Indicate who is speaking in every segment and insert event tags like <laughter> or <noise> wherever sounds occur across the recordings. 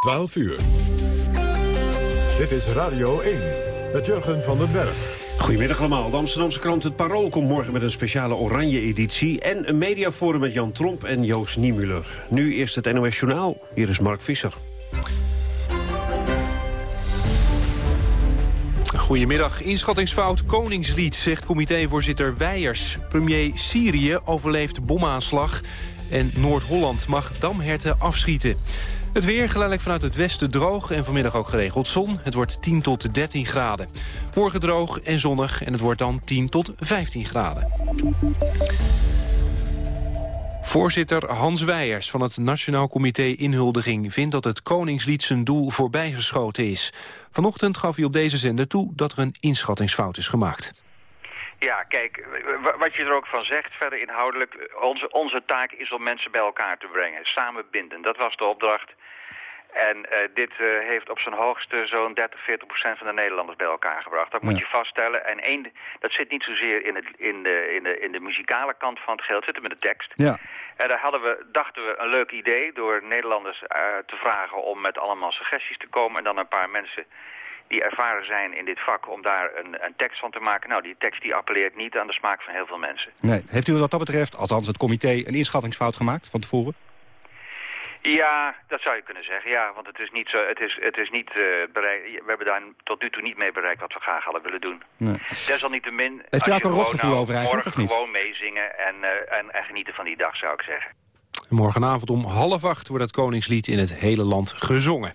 Speaker 1: 12 uur. Dit is Radio 1 met Jurgen van den Berg.
Speaker 2: Goedemiddag allemaal. De Amsterdamse krant Het Parool komt morgen met een speciale oranje-editie... en een mediaforum met Jan Tromp en Joost Niemuller. Nu eerst het NOS Journaal. Hier is Mark Visser.
Speaker 3: Goedemiddag. Inschattingsfout Koningslied, zegt comitévoorzitter Weijers. Premier Syrië overleeft bomaanslag en Noord-Holland mag damherten afschieten. Het weer geleidelijk vanuit het westen droog en vanmiddag ook geregeld zon. Het wordt 10 tot 13 graden. Morgen droog en zonnig en het wordt dan 10 tot 15 graden. Voorzitter Hans Weijers van het Nationaal Comité Inhuldiging... vindt dat het Koningslied zijn doel voorbijgeschoten is. Vanochtend gaf hij op deze zender toe dat er een inschattingsfout is gemaakt.
Speaker 4: Ja, kijk, wat je er ook van zegt, verder inhoudelijk... onze, onze taak is om mensen bij elkaar te brengen, samenbinden. Dat was de opdracht. En uh, dit uh, heeft op zijn hoogste zo'n 30, 40 procent van de Nederlanders bij elkaar gebracht. Dat moet je vaststellen. En één, dat zit niet zozeer in, het, in, de, in, de, in de muzikale kant van het geld, zit met de tekst. Ja. En daar hadden we, dachten we een leuk idee door Nederlanders uh, te vragen om met allemaal suggesties te komen. En dan een paar mensen die ervaren zijn in dit vak om daar een, een tekst van te maken. Nou, die tekst die appelleert niet aan de smaak van heel veel mensen.
Speaker 5: Nee. Heeft u wat dat betreft, althans het comité, een inschattingsfout gemaakt van tevoren?
Speaker 4: Ja, dat zou je kunnen zeggen, ja. Want het is niet zo, het is, het is niet uh, bereik, we hebben daar tot nu toe niet mee bereikt wat we graag hadden willen doen. Nee. Desalniettemin...
Speaker 5: Heeft u ook een rotgevoel over eigenlijk, of niet?
Speaker 4: gewoon meezingen en, uh, en, en genieten van die dag, zou ik zeggen.
Speaker 3: Morgenavond om half acht wordt het Koningslied in het hele land gezongen.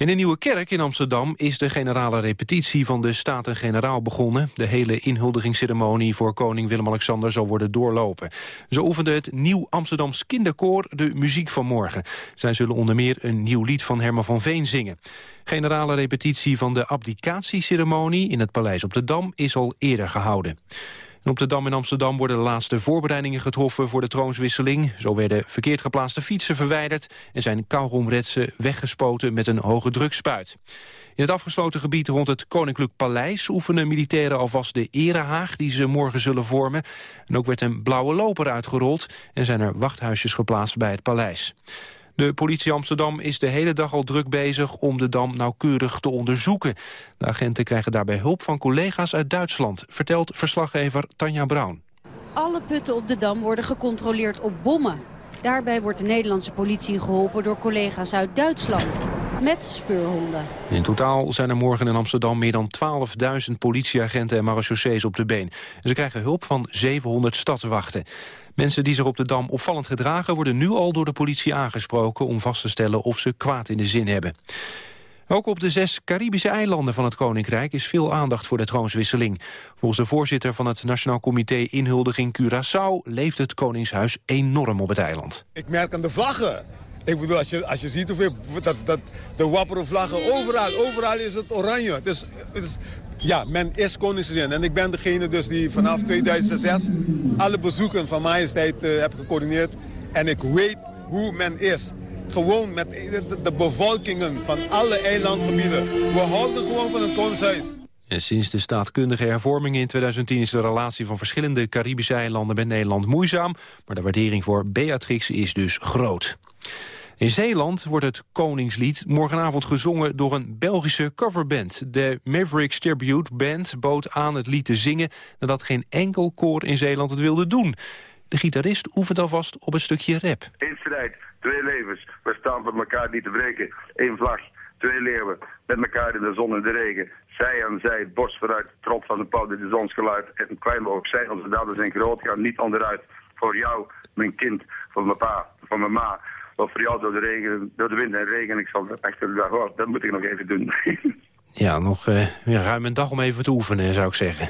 Speaker 3: In de Nieuwe Kerk in Amsterdam is de generale repetitie van de Staten-Generaal begonnen. De hele inhuldigingsceremonie voor koning Willem-Alexander zal worden doorlopen. Zo oefende het Nieuw Amsterdams Kinderkoor de muziek van morgen. Zij zullen onder meer een nieuw lied van Herman van Veen zingen. Generale repetitie van de abdicatieceremonie in het Paleis op de Dam is al eerder gehouden op de Dam in Amsterdam worden de laatste voorbereidingen getroffen voor de troonswisseling. Zo werden verkeerd geplaatste fietsen verwijderd en zijn kauwgomretsen weggespoten met een hoge drukspuit. In het afgesloten gebied rond het Koninklijk Paleis oefenen militairen alvast de erehaag die ze morgen zullen vormen. En ook werd een blauwe loper uitgerold en zijn er wachthuisjes geplaatst bij het paleis. De politie Amsterdam is de hele dag al druk bezig om de dam nauwkeurig te onderzoeken. De agenten krijgen daarbij hulp van collega's uit Duitsland, vertelt verslaggever Tanja Braun.
Speaker 6: Alle putten op de dam worden gecontroleerd op bommen. Daarbij wordt de Nederlandse politie geholpen door collega's uit Duitsland. Met speurhonden.
Speaker 3: In totaal zijn er morgen in Amsterdam meer dan 12.000 politieagenten en marechaussees op de been. En ze krijgen hulp van 700 stadswachten. Mensen die zich op de Dam opvallend gedragen... worden nu al door de politie aangesproken om vast te stellen of ze kwaad in de zin hebben. Ook op de zes Caribische eilanden van het Koninkrijk is veel aandacht voor de troonswisseling. Volgens de voorzitter van het Nationaal Comité Inhuldiging Curaçao leeft het Koningshuis enorm op het eiland.
Speaker 7: Ik merk aan de vlaggen. Ik bedoel, als je, als je ziet hoeveel dat, dat, de wapperen vlaggen, overal, overal is het oranje. Het is, het is ja, men is koningsgezin. En ik ben degene dus die vanaf 2006 alle bezoeken van majesteit uh, heb gecoördineerd. En ik weet hoe men is. Gewoon met de, bevolkingen van alle eilandgebieden. We houden gewoon van het koningshuis.
Speaker 3: En sinds de staatkundige hervormingen in 2010 is de relatie van verschillende Caribische eilanden met Nederland moeizaam. Maar de waardering voor Beatrix is dus groot. In Zeeland wordt het Koningslied morgenavond gezongen door een Belgische coverband. De Mavericks Tribute Band bood aan het lied te zingen... nadat geen enkel koor in Zeeland het wilde doen. De gitarist oefent alvast op een stukje rap.
Speaker 8: Eén strijd, twee levens. We staan voor elkaar niet te breken. Eén vlag, twee leeuwen. Met elkaar in de zon en de regen. Zij aan zij, het borst vooruit, trots van de pauw, dit is ons geluid. En klein ook zij, onze daden zijn groot, gaan niet onderuit. Voor jou, mijn kind, voor mijn pa, voor mijn ma of voor jou door de, regen, door de wind en regen. Ik zal echt dag, oh, dat moet ik nog even doen. <laughs>
Speaker 3: ja, nog uh, ruim een dag om even te oefenen, zou ik zeggen.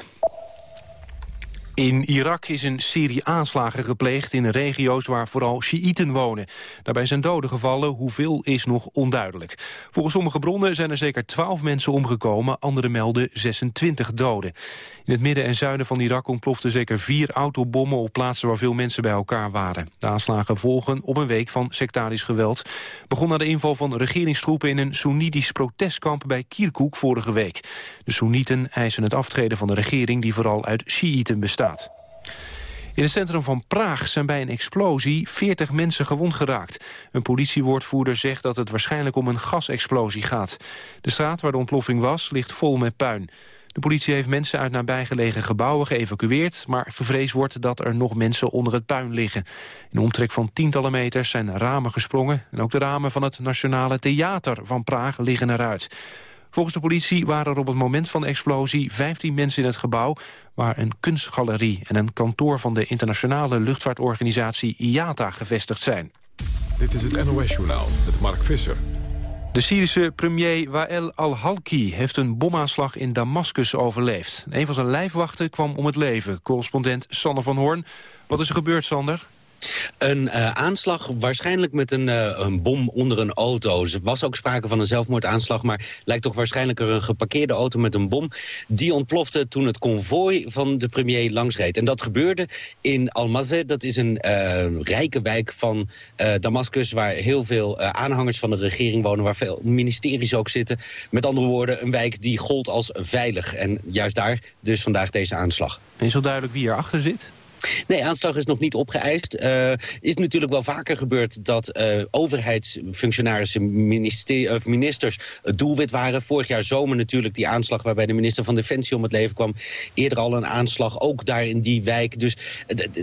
Speaker 3: In Irak is een serie aanslagen gepleegd in regio's waar vooral Sjiïten wonen. Daarbij zijn doden gevallen, hoeveel is nog onduidelijk. Volgens sommige bronnen zijn er zeker 12 mensen omgekomen, anderen melden 26 doden. In het midden en zuiden van Irak ontploften zeker vier autobommen op plaatsen waar veel mensen bij elkaar waren. De aanslagen volgen op een week van sectarisch geweld. Begon na de inval van regeringstroepen in een Soenitisch protestkamp bij Kirkuk vorige week. De Soenieten eisen het aftreden van de regering die vooral uit Sjiïten bestaat. In het centrum van Praag zijn bij een explosie 40 mensen gewond geraakt. Een politiewoordvoerder zegt dat het waarschijnlijk om een gasexplosie gaat. De straat waar de ontploffing was ligt vol met puin. De politie heeft mensen uit nabijgelegen gebouwen geëvacueerd... maar gevreesd wordt dat er nog mensen onder het puin liggen. In een omtrek van tientallen meters zijn ramen gesprongen... en ook de ramen van het Nationale Theater van Praag liggen eruit. Volgens de politie waren er op het moment van de explosie 15 mensen in het gebouw... waar een kunstgalerie en een kantoor van de internationale luchtvaartorganisatie IATA gevestigd zijn.
Speaker 1: Dit is het NOS-journaal met Mark Visser.
Speaker 3: De Syrische premier Wael al-Halki heeft een bomaanslag in Damascus overleefd. Een van zijn lijfwachten kwam om het leven. Correspondent Sander van Hoorn. Wat is er gebeurd, Sander?
Speaker 9: Een uh, aanslag, waarschijnlijk met een, uh, een, bom onder een auto. Er was ook sprake van een zelfmoordaanslag, maar lijkt toch waarschijnlijker een geparkeerde auto met een bom. Die ontplofte toen het konvooi van de premier langsreed. En dat gebeurde in Almazeh, dat is een uh, rijke wijk van Damascus... waar heel veel aanhangers van de regering wonen, waar veel ministeries ook zitten. Met andere woorden, een wijk die gold als veilig. En juist daar dus vandaag deze aanslag.
Speaker 3: Is al duidelijk wie erachter zit?
Speaker 9: Nee, aanslag is nog niet opgeëist. Uh, is natuurlijk wel vaker gebeurd dat uh, overheidsfunctionarissen, minister, of ministers het doelwit waren. Vorig jaar zomer natuurlijk die aanslag waarbij de minister van Defensie om het leven kwam. Eerder al een aanslag, ook daar in die wijk. Dus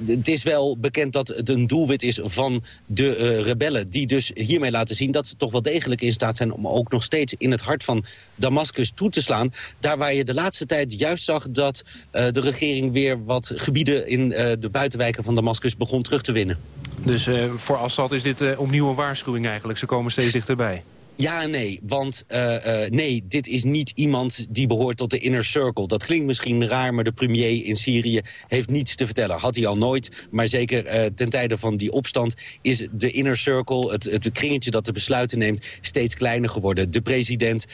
Speaker 9: het is wel bekend dat het een doelwit is van de rebellen. Die dus hiermee laten zien dat ze toch wel degelijk in staat zijn... om ook nog steeds in het hart van Damascus toe te slaan. Daar waar je de laatste tijd juist zag dat de regering weer wat gebieden in eh, de buitenwijken van Damascus begon terug te winnen.
Speaker 3: Dus uh, voor Assad is dit uh, opnieuw een waarschuwing eigenlijk. Ze komen steeds dichterbij.
Speaker 9: Ja en nee, want uh, uh, nee, dit is niet iemand die behoort tot de inner circle. Dat klinkt misschien raar, maar de premier in Syrië heeft niets te vertellen. Had hij al nooit, maar zeker uh, ten tijde van die opstand... is de inner circle, het, het kringetje dat de besluiten neemt... steeds kleiner geworden. De president,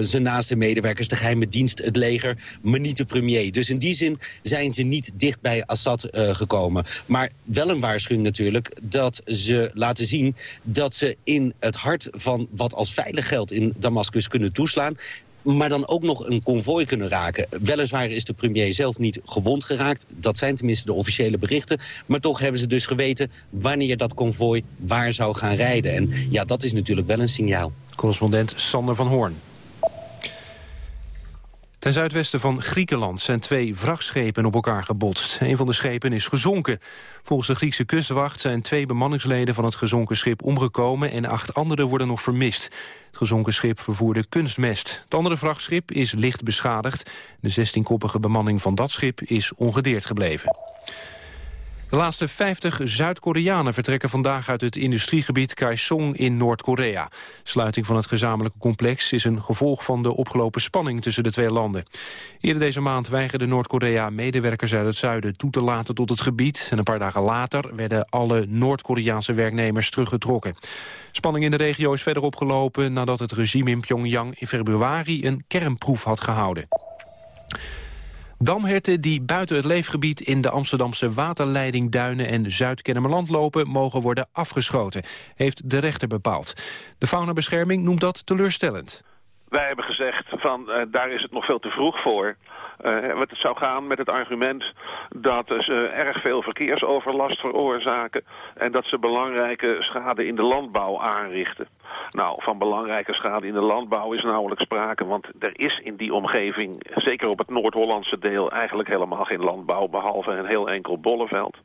Speaker 9: zijn naaste medewerkers, de geheime dienst, het leger... maar niet de premier. Dus in die zin zijn ze niet dicht bij Assad gekomen. Maar wel een waarschuwing natuurlijk dat ze laten zien... dat ze in het hart van wat als veilig geld in Damascus kunnen toeslaan maar dan ook nog een konvooi kunnen raken. Weliswaar is de premier zelf niet gewond geraakt. Dat zijn tenminste de officiële berichten. Maar toch hebben ze dus geweten wanneer dat konvooi waar zou gaan rijden. En ja, dat is natuurlijk wel een signaal.
Speaker 3: Correspondent Sander van Hoorn. Ten zuidwesten van Griekenland zijn twee vrachtschepen op elkaar gebotst. Een van de schepen is gezonken. Volgens de Griekse kustwacht zijn twee bemanningsleden van het gezonken schip omgekomen... en acht anderen worden nog vermist. Het gezonken schip vervoerde kunstmest. Het andere vrachtschip is licht beschadigd. De 16-koppige bemanning van dat schip is ongedeerd gebleven. De laatste 50 Zuid-Koreanen vertrekken vandaag uit het industriegebied Kaesong in Noord-Korea. Sluiting van het gezamenlijke complex is een gevolg van de opgelopen spanning tussen de twee landen. Eerder deze maand weigerde Noord-Korea medewerkers uit het zuiden toe te laten tot het gebied. En een paar dagen later werden alle Noord-Koreaanse werknemers teruggetrokken. Spanning in de regio is verder opgelopen nadat het regime in Pyongyang in februari een kernproef had gehouden. Damherten die buiten het leefgebied in de Amsterdamse waterleiding Duinen en Zuid-Kennemerland lopen, mogen worden afgeschoten, heeft de rechter bepaald. De faunabescherming noemt dat teleurstellend.
Speaker 10: Wij hebben gezegd van uh, daar is het nog veel te vroeg voor. Uh, het zou gaan met het argument dat ze erg veel verkeersoverlast veroorzaken... en dat ze belangrijke schade in de landbouw aanrichten. Nou, van belangrijke schade in de landbouw is nauwelijks sprake... want er is in die omgeving, zeker op het Noord-Hollandse deel... eigenlijk helemaal geen landbouw, behalve een heel enkel bolleveld.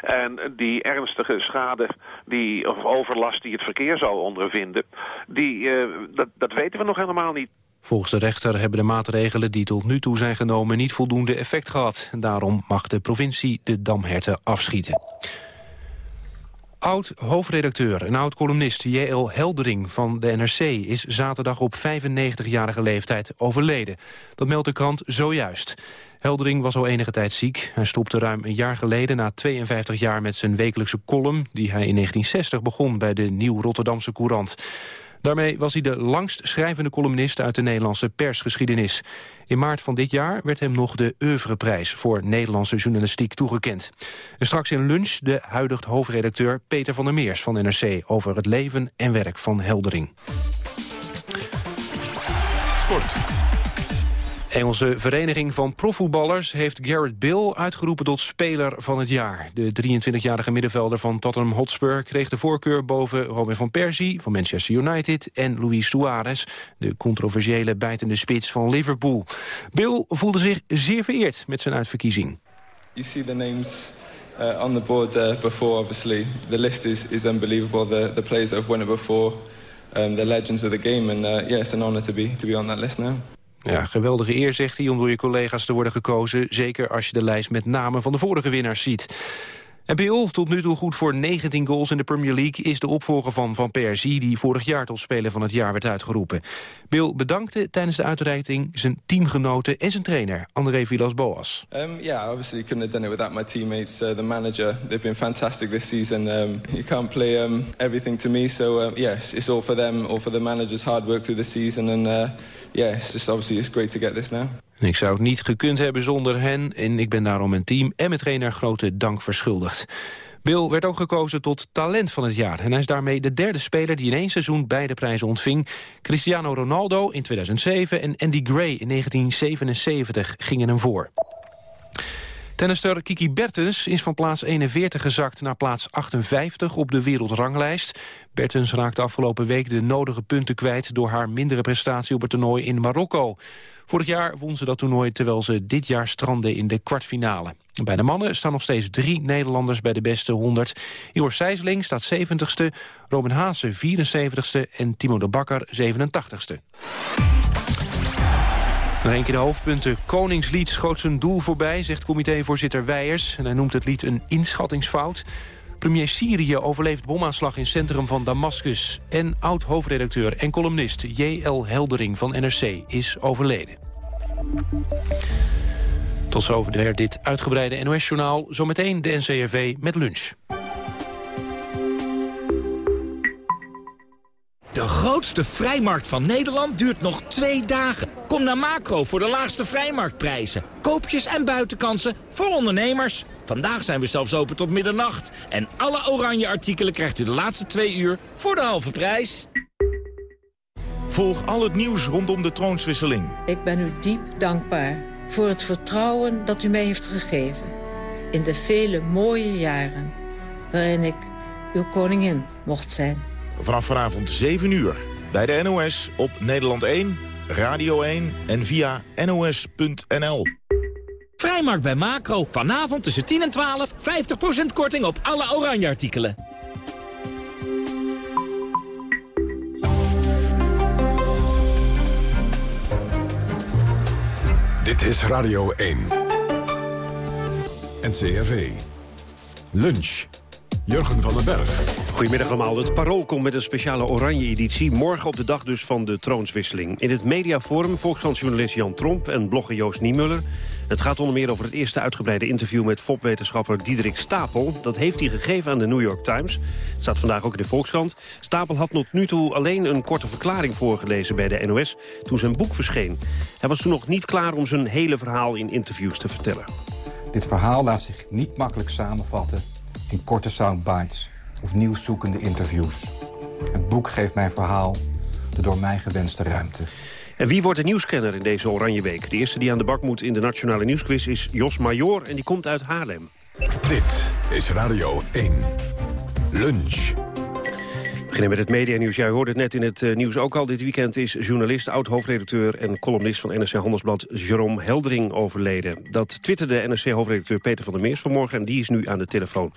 Speaker 10: En die ernstige schade die, of overlast die het verkeer zou ondervinden... Die, uh, dat, dat weten we nog helemaal niet.
Speaker 3: Volgens de rechter hebben de maatregelen die tot nu toe zijn genomen niet voldoende effect gehad. Daarom mag de provincie de damherten afschieten. Oud-hoofdredacteur en oud-columnist J.L. Heldering van de NRC... is zaterdag op 95-jarige leeftijd overleden. Dat meldt de krant zojuist. Heldering was al enige tijd ziek. Hij stopte ruim een jaar geleden na 52 jaar met zijn wekelijkse column... die hij in 1960 begon bij de Nieuw Rotterdamse Courant. Daarmee was hij de langst schrijvende columnist uit de Nederlandse persgeschiedenis. In maart van dit jaar werd hem nog de Oeuvreprijs voor Nederlandse journalistiek toegekend. En straks in lunch de huidig hoofdredacteur Peter van der Meers van NRC... over het leven en werk van Heldering.
Speaker 1: Sport.
Speaker 3: Engelse Vereniging van Profvoetballers heeft Garrett Bill uitgeroepen tot speler van het jaar. De 23-jarige middenvelder van Tottenham Hotspur kreeg de voorkeur boven Robin van Persie van Manchester United en Luis Suarez, de controversiële bijtende spits van Liverpool. Bill voelde zich zeer vereerd met zijn uitverkiezing.
Speaker 11: You see the names uh, on the board uh, before obviously. The list is, is unbelievable. The, the players that have won it before, um, the legends of the game and uh, yeah, it's an honor to be, to be on that list now.
Speaker 3: Ja, geweldige eer, zegt hij, om door je collega's te worden gekozen. Zeker als je de lijst met namen van de vorige winnaars ziet. En tot nu toe goed voor 19 goals in de Premier League... is de opvolger van Van Persie, die vorig jaar tot Speler van het Jaar werd uitgeroepen. Bill bedankte tijdens de uitreiking zijn teamgenoten en zijn trainer, André Villas-Boas.
Speaker 11: Um, yeah, obviously couldn't have done it without my teammates, uh, the manager. They've been fantastic this season. Um, you can't play um, everything to me, so um, yes, it's all for them, all for the manager's hard work through the season. And uh, yeah, it's just obviously it's great to get this now.
Speaker 3: Ik zou het niet gekund hebben zonder hen en ik ben daarom mijn team en mijn trainer grote dank verschuldigd. Bill werd ook gekozen tot talent van het jaar. En hij is daarmee de derde speler die in één seizoen beide prijzen ontving. Cristiano Ronaldo in 2007 en Andy Gray in 1977 gingen hem voor. Tennister Kiki Bertens is van plaats 41 gezakt naar plaats 58 op de wereldranglijst. Bertens raakte afgelopen week de nodige punten kwijt door haar mindere prestatie op het toernooi in Marokko. Vorig jaar won ze dat toernooi terwijl ze dit jaar strandde in de kwartfinale. Bij de mannen staan nog steeds drie Nederlanders bij de beste 100. Igor Sijsling staat 70ste, Robin Haase 74ste en Timo de Bakker 87ste. Nog een keer de hoofdpunten. Koningslied schoot zijn doel voorbij, zegt comitévoorzitter Weijers. En hij noemt het lied een inschattingsfout. Premier Syrië overleeft bomaanslag in centrum van Damascus. En oud-hoofdredacteur en columnist J.L. Heldering van NRC is overleden. Tot zover dit uitgebreide NOS-journaal. Zometeen de NCRV met lunch.
Speaker 12: De grootste vrijmarkt van Nederland duurt nog twee dagen. Kom naar Macro voor de laagste vrijmarktprijzen. Koopjes en buitenkansen voor ondernemers. Vandaag zijn we zelfs open tot middernacht. En alle oranje artikelen krijgt u de laatste twee uur voor de halve prijs.
Speaker 13: Volg al het nieuws rondom de troonswisseling.
Speaker 14: Ik ben u diep dankbaar voor het vertrouwen dat u mij heeft gegeven... in de vele mooie jaren waarin ik uw koningin mocht zijn.
Speaker 13: Vanaf vanavond 7 uur bij de NOS op Nederland 1, Radio 1 en via nos.nl.
Speaker 12: Vrijmarkt bij Macro. Vanavond tussen 10 en 12. 50% korting op alle oranje artikelen.
Speaker 1: Dit is Radio 1. NCRV. Lunch. Jurgen van den Berg.
Speaker 2: Goedemiddag allemaal. Het Parool komt met een speciale oranje-editie. Morgen op de dag dus van de troonswisseling. In het mediaforum volkskrantjournalist Jan Tromp en blogger Joost Niemuller. Het gaat onder meer over het eerste uitgebreide interview... met FOP-wetenschapper Diederik Stapel. Dat heeft hij gegeven aan de New York Times. Het staat vandaag ook in de Volkskrant. Stapel had tot nu toe alleen een korte verklaring voorgelezen bij de NOS... toen zijn boek verscheen. Hij was toen nog niet klaar om zijn hele verhaal in interviews te vertellen.
Speaker 15: Dit verhaal laat zich niet makkelijk samenvatten in korte soundbites of nieuwszoekende interviews. Het boek geeft mijn verhaal de door mij gewenste ruimte.
Speaker 2: En wie wordt de nieuwscanner in deze Oranje Week? De eerste die aan de bak moet in de Nationale Nieuwsquiz is Jos Major... en die komt uit Haarlem.
Speaker 1: Dit is Radio 1. Lunch.
Speaker 2: Beginnen met het medianieuws. Jij hoorde het net in het uh, nieuws ook al. Dit weekend is journalist, oud-hoofdredacteur en columnist van NRC Handelsblad Jerome Heldering overleden. Dat twitterde NRC-hoofdredacteur Peter van der Meers vanmorgen en die is nu aan de telefoon.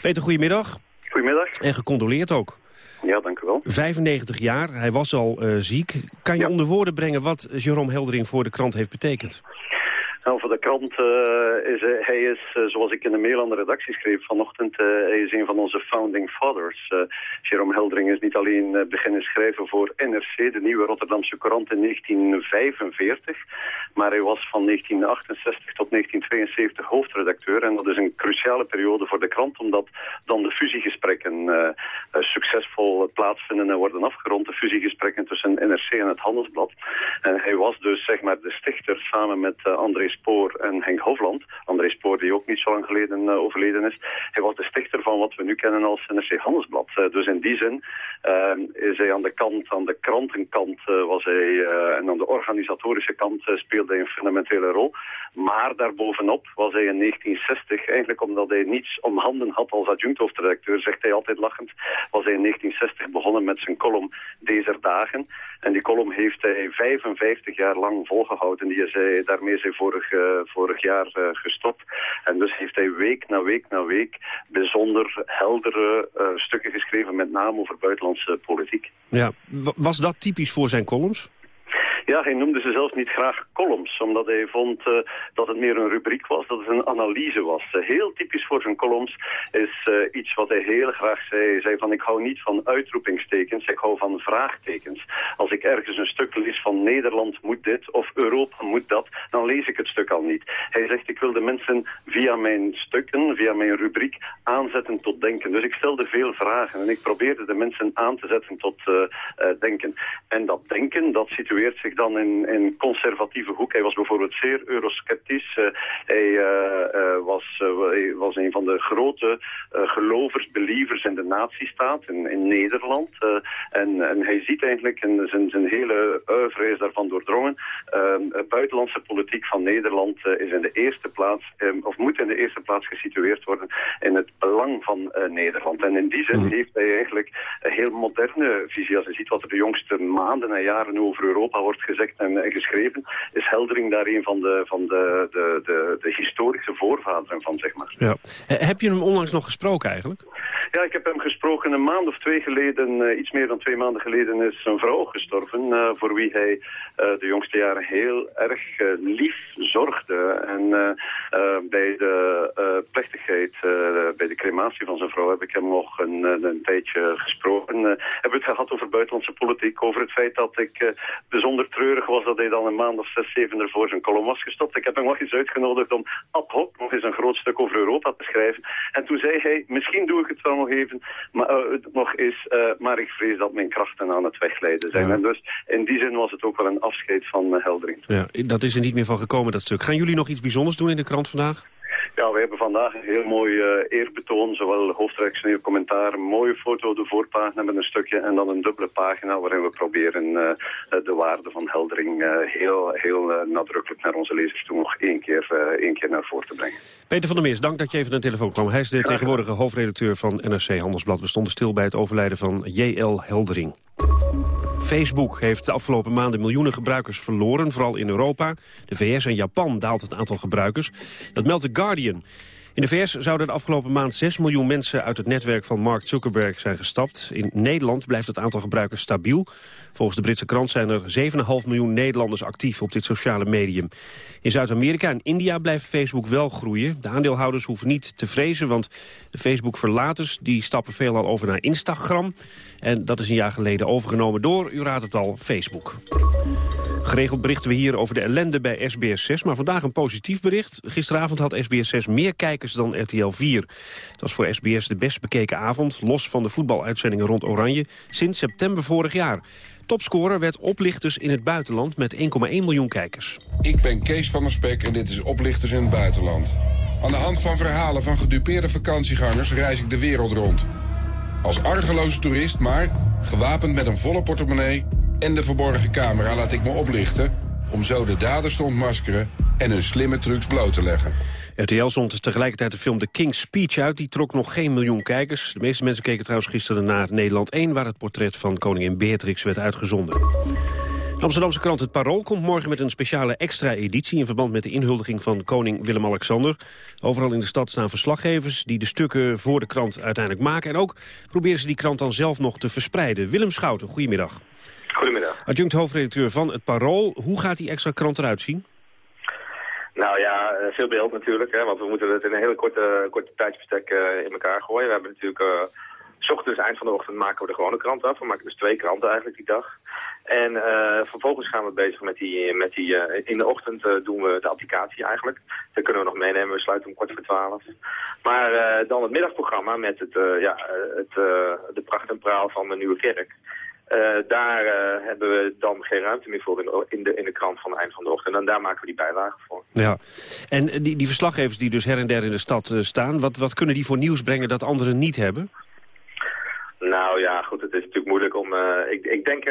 Speaker 2: Peter, goedemiddag.
Speaker 16: Goedemiddag.
Speaker 2: En gecondoleerd ook.
Speaker 16: Ja, dank u wel.
Speaker 2: 95 jaar, hij was al uh, ziek. Kan je ja. onder woorden brengen wat Jerome Heldering voor de krant heeft betekend?
Speaker 16: Nou, voor de krant uh, is hij is, uh, zoals ik in de mail aan de redactie schreef vanochtend, hij is een van onze founding fathers. Jerome Heldering is niet alleen beginnen schrijven voor NRC, de nieuwe Rotterdamse krant in 1945, maar hij was van 1968 tot 1972 hoofdredacteur. En dat is een cruciale periode voor de krant, omdat dan de fusiegesprekken succesvol plaatsvinden en worden afgerond. De fusiegesprekken tussen NRC en het Handelsblad. En hij was dus zeg maar de stichter samen met André Spoor en Henk Hofland. André Spoor die ook niet zo lang geleden overleden is. Hij was de stichter van wat we nu kennen als NRC Handelsblad. dus in die zin is hij aan de kant, aan de krantenkant was hij, en aan de organisatorische kant speelde hij een fundamentele rol. Maar daarbovenop was hij in 1960, eigenlijk omdat hij niets om handen had als adjunct hoofdredacteur, zegt hij altijd lachend, was hij in 1960 begonnen met zijn column Deze Dagen. En die column heeft hij 55 jaar lang volgehouden. Die is daarmee is hij vorig, uh, vorig jaar uh, gestopt. En dus heeft hij week na week na week bijzonder heldere uh, stukken geschreven, met name over buitenlandse politiek.
Speaker 2: Ja, was dat typisch voor zijn columns?
Speaker 16: Ja, hij noemde ze zelfs niet graag columns, omdat hij vond uh, dat het meer een rubriek was, dat het een analyse was. Uh, heel typisch voor zijn columns is uh, iets wat hij heel graag zei. Hij zei van, ik hou niet van uitroepingstekens, ik hou van vraagtekens. Als ik ergens een stuk lees van Nederland moet dit of Europa moet dat, dan lees ik het stuk al niet. Hij zegt, ik wil de mensen via mijn stukken, via mijn rubriek, aanzetten tot denken. Dus ik stelde veel vragen en ik probeerde de mensen aan te zetten tot denken. En dat denken, dat situeert zich dan in, in conservatieve hoek. Hij was bijvoorbeeld zeer eurosceptisch. Uh, hij uh, was, uh, was een van de grote gelovers, believers in de nazistaat in, in Nederland. en, en hij ziet eigenlijk, en zijn, zijn hele oeuvre is daarvan doordrongen, buitenlandse politiek van Nederland is in de eerste plaats, of moet in de eerste plaats gesitueerd worden in het belang van Nederland. En in die zin mm. heeft hij eigenlijk een heel moderne visie. Als je ziet wat er de jongste maanden en jaren over Europa wordt gezegd en, geschreven, is Heldering daar een van de, van de, de, de, de historische voorvaderen van, zeg maar.
Speaker 2: Ja. Heb je hem onlangs nog gesproken eigenlijk?
Speaker 16: Ja, ik heb hem gesproken een maand of twee geleden, uh, iets meer dan twee maanden geleden, is zijn vrouw gestorven, uh, voor wie hij de jongste jaren heel erg lief zorgde. En bij de plechtigheid, bij de crematie van zijn vrouw, heb ik hem nog een, een tijdje gesproken. hebben we het gehad over buitenlandse politiek, over het feit dat ik bijzonder treurig was dat hij dan een maand of zes, zeven ervoor zijn column was gestopt. Ik heb hem nog eens uitgenodigd om ad hoc nog eens een groot stuk over Europa te schrijven. En toen zei hij, misschien doe ik het wel nog even, maar, uh, nog eens, uh, maar ik vrees dat mijn krachten aan het wegleiden zijn. Ja. En dus in die zin was het ook wel een afscheid van uh, Heldering.
Speaker 2: Ja, dat is er niet meer van gekomen, dat stuk. Gaan jullie nog iets bijzonders doen in de krant vandaag?
Speaker 16: Ja, we hebben vandaag een heel mooi uh, eerbetoon, zowel hoofdredactioneel commentaar, een mooie foto de voorpagina met een stukje en dan een dubbele pagina waarin we proberen uh, de waarde van heldering uh, heel, heel nadrukkelijk naar onze lezers toe nog één keer, één keer naar voren te brengen.
Speaker 2: Peter van der Meers, dank dat je even naar de telefoon kwam. Hij is de tegenwoordige hoofdredacteur van NRC Handelsblad. We stonden stil bij het overlijden van J.L. Heldering. Facebook heeft de afgelopen maanden miljoenen gebruikers verloren, vooral in Europa. De VS en Japan daalt het aantal gebruikers. Dat meldt The Guardian. In de VS zouden de afgelopen maand 6 miljoen mensen uit het netwerk van Mark Zuckerberg zijn gestapt. In Nederland blijft het aantal gebruikers stabiel. Volgens de Britse krant zijn er 7,5 miljoen Nederlanders actief op dit sociale medium. In Zuid-Amerika en India blijft Facebook wel groeien. De aandeelhouders hoeven niet te vrezen, want de Facebook-verlaters stappen veelal over naar Instagram. En dat is een jaar geleden overgenomen door, u raadt het al, Facebook. Geregeld berichten we hier over de ellende bij SBS6, maar vandaag een positief bericht. Gisteravond had SBS6 meer kijkers dan RTL 4. Het was voor SBS de best bekeken avond, los van de voetbaluitzendingen rond Oranje, sinds september vorig jaar. Topscorer werd Oplichters in het buitenland met 1,1 miljoen kijkers.
Speaker 17: Ik ben Kees van der Spek en dit is Oplichters in het buitenland. Aan de hand van verhalen van gedupeerde vakantiegangers reis ik de wereld rond. Als argeloze toerist, maar gewapend met een volle portemonnee en de verborgen camera laat ik me oplichten... om zo de daders te ontmaskeren en hun slimme trucs bloot te leggen.
Speaker 2: RTL zond tegelijkertijd de film The King's Speech uit. Die trok nog geen miljoen kijkers. De meeste mensen keken trouwens gisteren naar Nederland 1... waar het portret van koningin Beatrix werd uitgezonden. De Amsterdamse krant Het Parool komt morgen met een speciale extra-editie... in verband met de inhuldiging van koning Willem-Alexander. Overal in de stad staan verslaggevers die de stukken voor de krant uiteindelijk maken. En ook proberen ze die krant dan zelf nog te verspreiden. Willem Schouten, goedemiddag.
Speaker 18: Goedemiddag.
Speaker 2: Adjunct hoofdredacteur van Het Parool. Hoe gaat die extra krant eruit zien?
Speaker 18: Nou ja, eh, veel beeld natuurlijk, hè, want we moeten het in een hele korte, korte tijdsbestek uh, in elkaar gooien. We hebben natuurlijk, uh, s ochtends, eind van de ochtend maken we de gewone krant af. We maken dus twee kranten eigenlijk die dag. En uh, vervolgens gaan we bezig met die, met die in de ochtend doen we de applicatie eigenlijk. Dat kunnen we nog meenemen, we sluiten om kwart voor twaalf. Maar dan het middagprogramma met het, ja, het, de pracht en praal van de Nieuwe Kerk. Eh, daar eh, hebben we dan geen ruimte meer voor in de, in, de, in de krant van het eind van de ochtend. En daar maken we die bijlagen voor.
Speaker 2: Ja. En eh, die, die verslaggevers die dus her en der in de stad staan... Wat, wat kunnen die voor nieuws brengen dat anderen niet hebben?
Speaker 18: Nou ja, goed, het is natuurlijk moeilijk om... ik, ik, denk,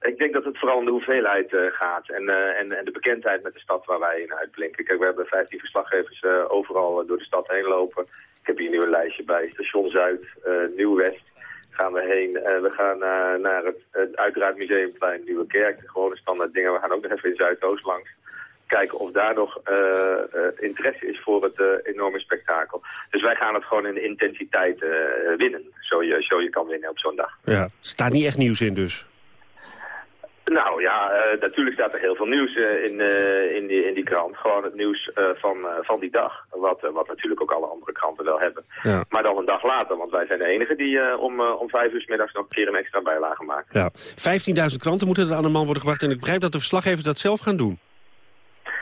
Speaker 18: ik denk dat het vooral om de hoeveelheid gaat en, en, en de bekendheid met de stad waar wij in uitblinken. Kijk, we hebben 15 verslaggevers overal door de stad heen lopen. Ik heb hier nu een lijstje bij. Station Zuid, Nieuw-West gaan we heen. Eh, we gaan eh, naar het, het uiteraard Museumplein Nieuwe Kerk. Gewone standaard dingen. We gaan ook nog even in Zuidoost langs. Kijken of daar nog eh, interesse is voor het enorme spektakel. Dus wij gaan het gewoon in intensiteit winnen. Zo je, zo je kan winnen op zo'n dag.
Speaker 2: Ja. Staat niet echt nieuws in dus.
Speaker 18: Nou ja, eh, natuurlijk staat er heel veel nieuws eh, in, eh, in, die, in die krant. Gewoon het nieuws van, van die dag. Wat, wat natuurlijk ook alle andere kranten wel hebben.
Speaker 2: Ja.
Speaker 18: Maar dan een dag later, want wij zijn de enige die om, om vijf uur 's middags nog een keer een extra bijlage maken.
Speaker 2: Ja. 15.000 kranten moeten er aan de man worden gebracht. En ik begrijp dat de verslaggevers dat zelf gaan doen.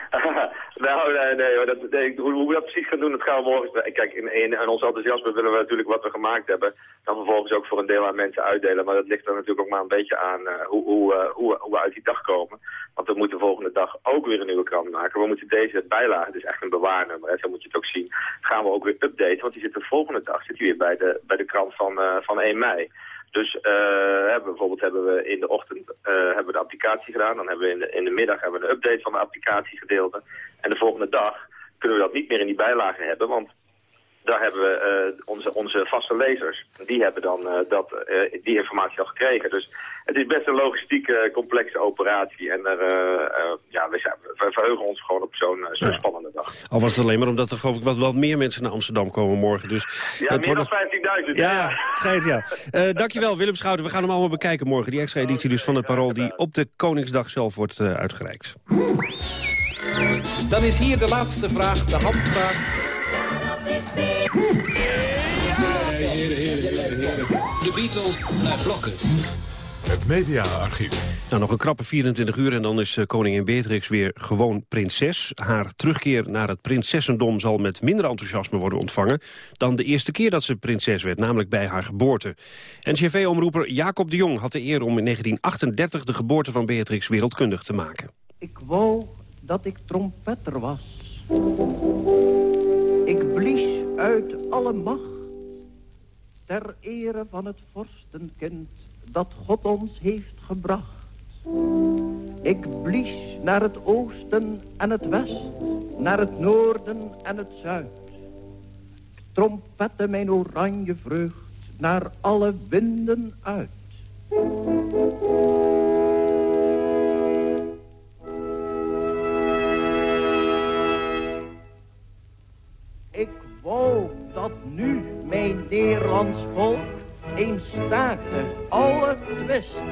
Speaker 2: <laughs>
Speaker 18: nou, nee, nee, dat, hoe, we dat precies gaan doen, dat gaan we morgen... Kijk, in, in, ons enthousiasme willen we natuurlijk wat we gemaakt hebben... dan vervolgens ook voor een deel aan mensen uitdelen. Maar dat ligt er natuurlijk ook maar een beetje aan eh, hoe, hoe, eh, hoe, hoe we uit die dag komen. Want we moeten volgende dag ook weer een nieuwe krant maken. We moeten deze bijlage, is echt een bewaarnummer, hè, zo moet je het ook zien... gaan we ook weer updaten, want die zit de volgende dag zit die weer bij de, bij de krant van, eh, van 1 mei. Dus hebben, bijvoorbeeld hebben we in de ochtend eh, hebben we de applicatie gedaan. Dan hebben we in de, in de middag hebben we een update van de applicatiegedeelte. En de volgende dag kunnen we dat niet meer in die bijlagen hebben. Want daar hebben we eh, onze, onze vaste lezers. Die hebben dan eh, dat, eh, die informatie al gekregen. Dus het is best een logistiek complexe operatie. En er, eh, eh, ja, we, zijn, we verheugen ons gewoon op zo'n zo'n spannende dag.
Speaker 2: Al was het alleen maar omdat er geloof ik wat, wat meer mensen naar Amsterdam komen morgen. Dus
Speaker 18: Ja, meer
Speaker 2: wordt
Speaker 18: dan 15.000.
Speaker 2: Ja, schijnt ja. Eh, dankjewel Willem Schouten. We gaan hem allemaal bekijken morgen. Die extra editie dus van het Parool die op de Koningsdag zelf wordt eh, uitgereikt.
Speaker 19: Dan is hier de laatste vraag, de handvraag.
Speaker 1: De Beatles naar blokken. Het mediaarchief.
Speaker 2: Nou, nog een krappe 24 uur en dan is eh, koningin Beatrix weer gewoon prinses. Haar terugkeer naar het prinsessendom zal met minder enthousiasme worden ontvangen... dan de eerste keer dat ze prinses werd, namelijk bij haar geboorte. NCV-omroeper Jacob de Jong had de eer om in 1938... de geboorte van Beatrix wereldkundig te maken.
Speaker 20: Ik wou dat ik trompetter was. Ik blies uit alle macht. Ter ere van het vorstenkind dat God ons heeft gebracht. Ik blies naar het oosten en het west, naar het noorden en het zuid. Ik trompette mijn oranje vreugd naar alle winden uit. Nederlands volk eens staakte alle twist.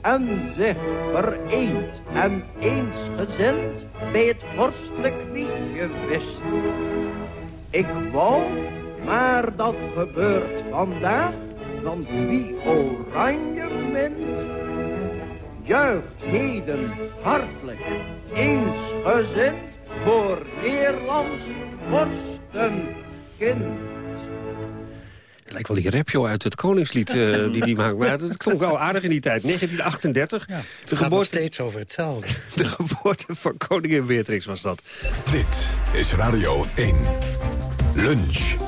Speaker 20: En zich vereend en eensgezind bij het vorstelijk wiegje wist. Ik wou, maar dat gebeurt vandaag, want wie oranje mint, juicht heden hartelijk eensgezind voor Nederlands vorstenkind.
Speaker 2: Het lijkt wel die rapjo uit het Koningslied eh, <laughs> die die maakt. Maar dat klonk wel aardig in die tijd. 1938.
Speaker 21: Het
Speaker 2: de
Speaker 21: gaat nog steeds over hetzelfde. <laughs>
Speaker 2: de geboorte van koningin Beatrix was dat.
Speaker 1: Dit is Radio 1. Lunch.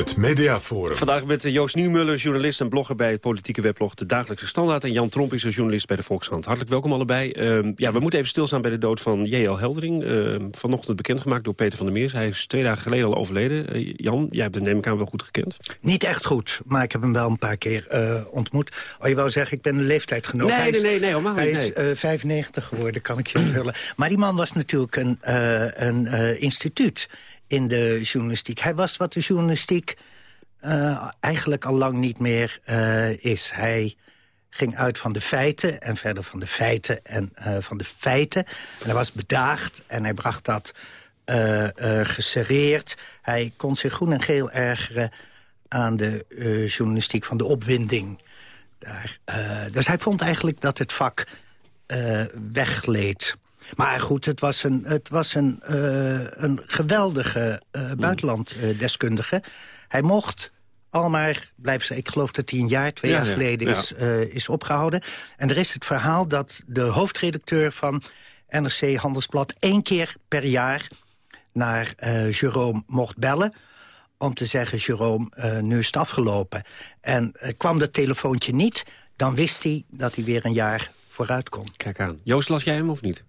Speaker 1: Het Mediaforum.
Speaker 2: Vandaag met eh, Joost Nieuwmuller, journalist en blogger bij het politieke weblog De Dagelijkse Standaard. En Jan Tromp is een journalist bij de Volkskrant. Hartelijk welkom allebei. Ehm, ja, we moeten even stilstaan bij de dood van J.L. Heldering. Ehm, vanochtend bekendgemaakt door Peter van der Meers. Hij is twee dagen geleden al overleden. Eh, Jan, jij hebt de neem ik aan wel goed gekend.
Speaker 21: Niet echt goed, maar ik heb hem wel een paar keer eh, ontmoet. Oh, je wou zeggen, ik ben een leeftijdgenoot.
Speaker 2: Nee,
Speaker 21: hij is,
Speaker 2: nee, nee, nee, helemaal
Speaker 21: Hij is
Speaker 2: nee.
Speaker 21: eh, 95 geworden, kan ik je onthullen. Maar die man was natuurlijk een, eh, een eh, instituut in de journalistiek. Hij was wat de journalistiek eh, eigenlijk al lang niet meer eh, is. Hij ging uit van de feiten en verder van de feiten en eh, van de feiten. En hij was bedaagd en hij bracht dat geserreerd. Hij kon zich groen en geel ergeren aan de journalistiek van de opwinding. Daar, dus hij vond eigenlijk dat het vak wegleed. Maar goed, het was een, het was een, eh, een geweldige eh buitenlanddeskundige. Hij mocht Almaar blijven ze, ik geloof dat hij een jaar, twee
Speaker 2: Ja,
Speaker 21: jaar
Speaker 2: ja,
Speaker 21: geleden
Speaker 2: ja.
Speaker 21: is, eh, is opgehouden. En er is het verhaal dat de hoofdredacteur van NRC Handelsblad... één keer per jaar naar eh Jerome mocht bellen om te zeggen, Jerome, eh, nu is het afgelopen. En eh, kwam dat telefoontje niet, dan wist hij dat hij weer een jaar vooruit kon.
Speaker 2: Kijk aan. Joost, las jij hem of niet?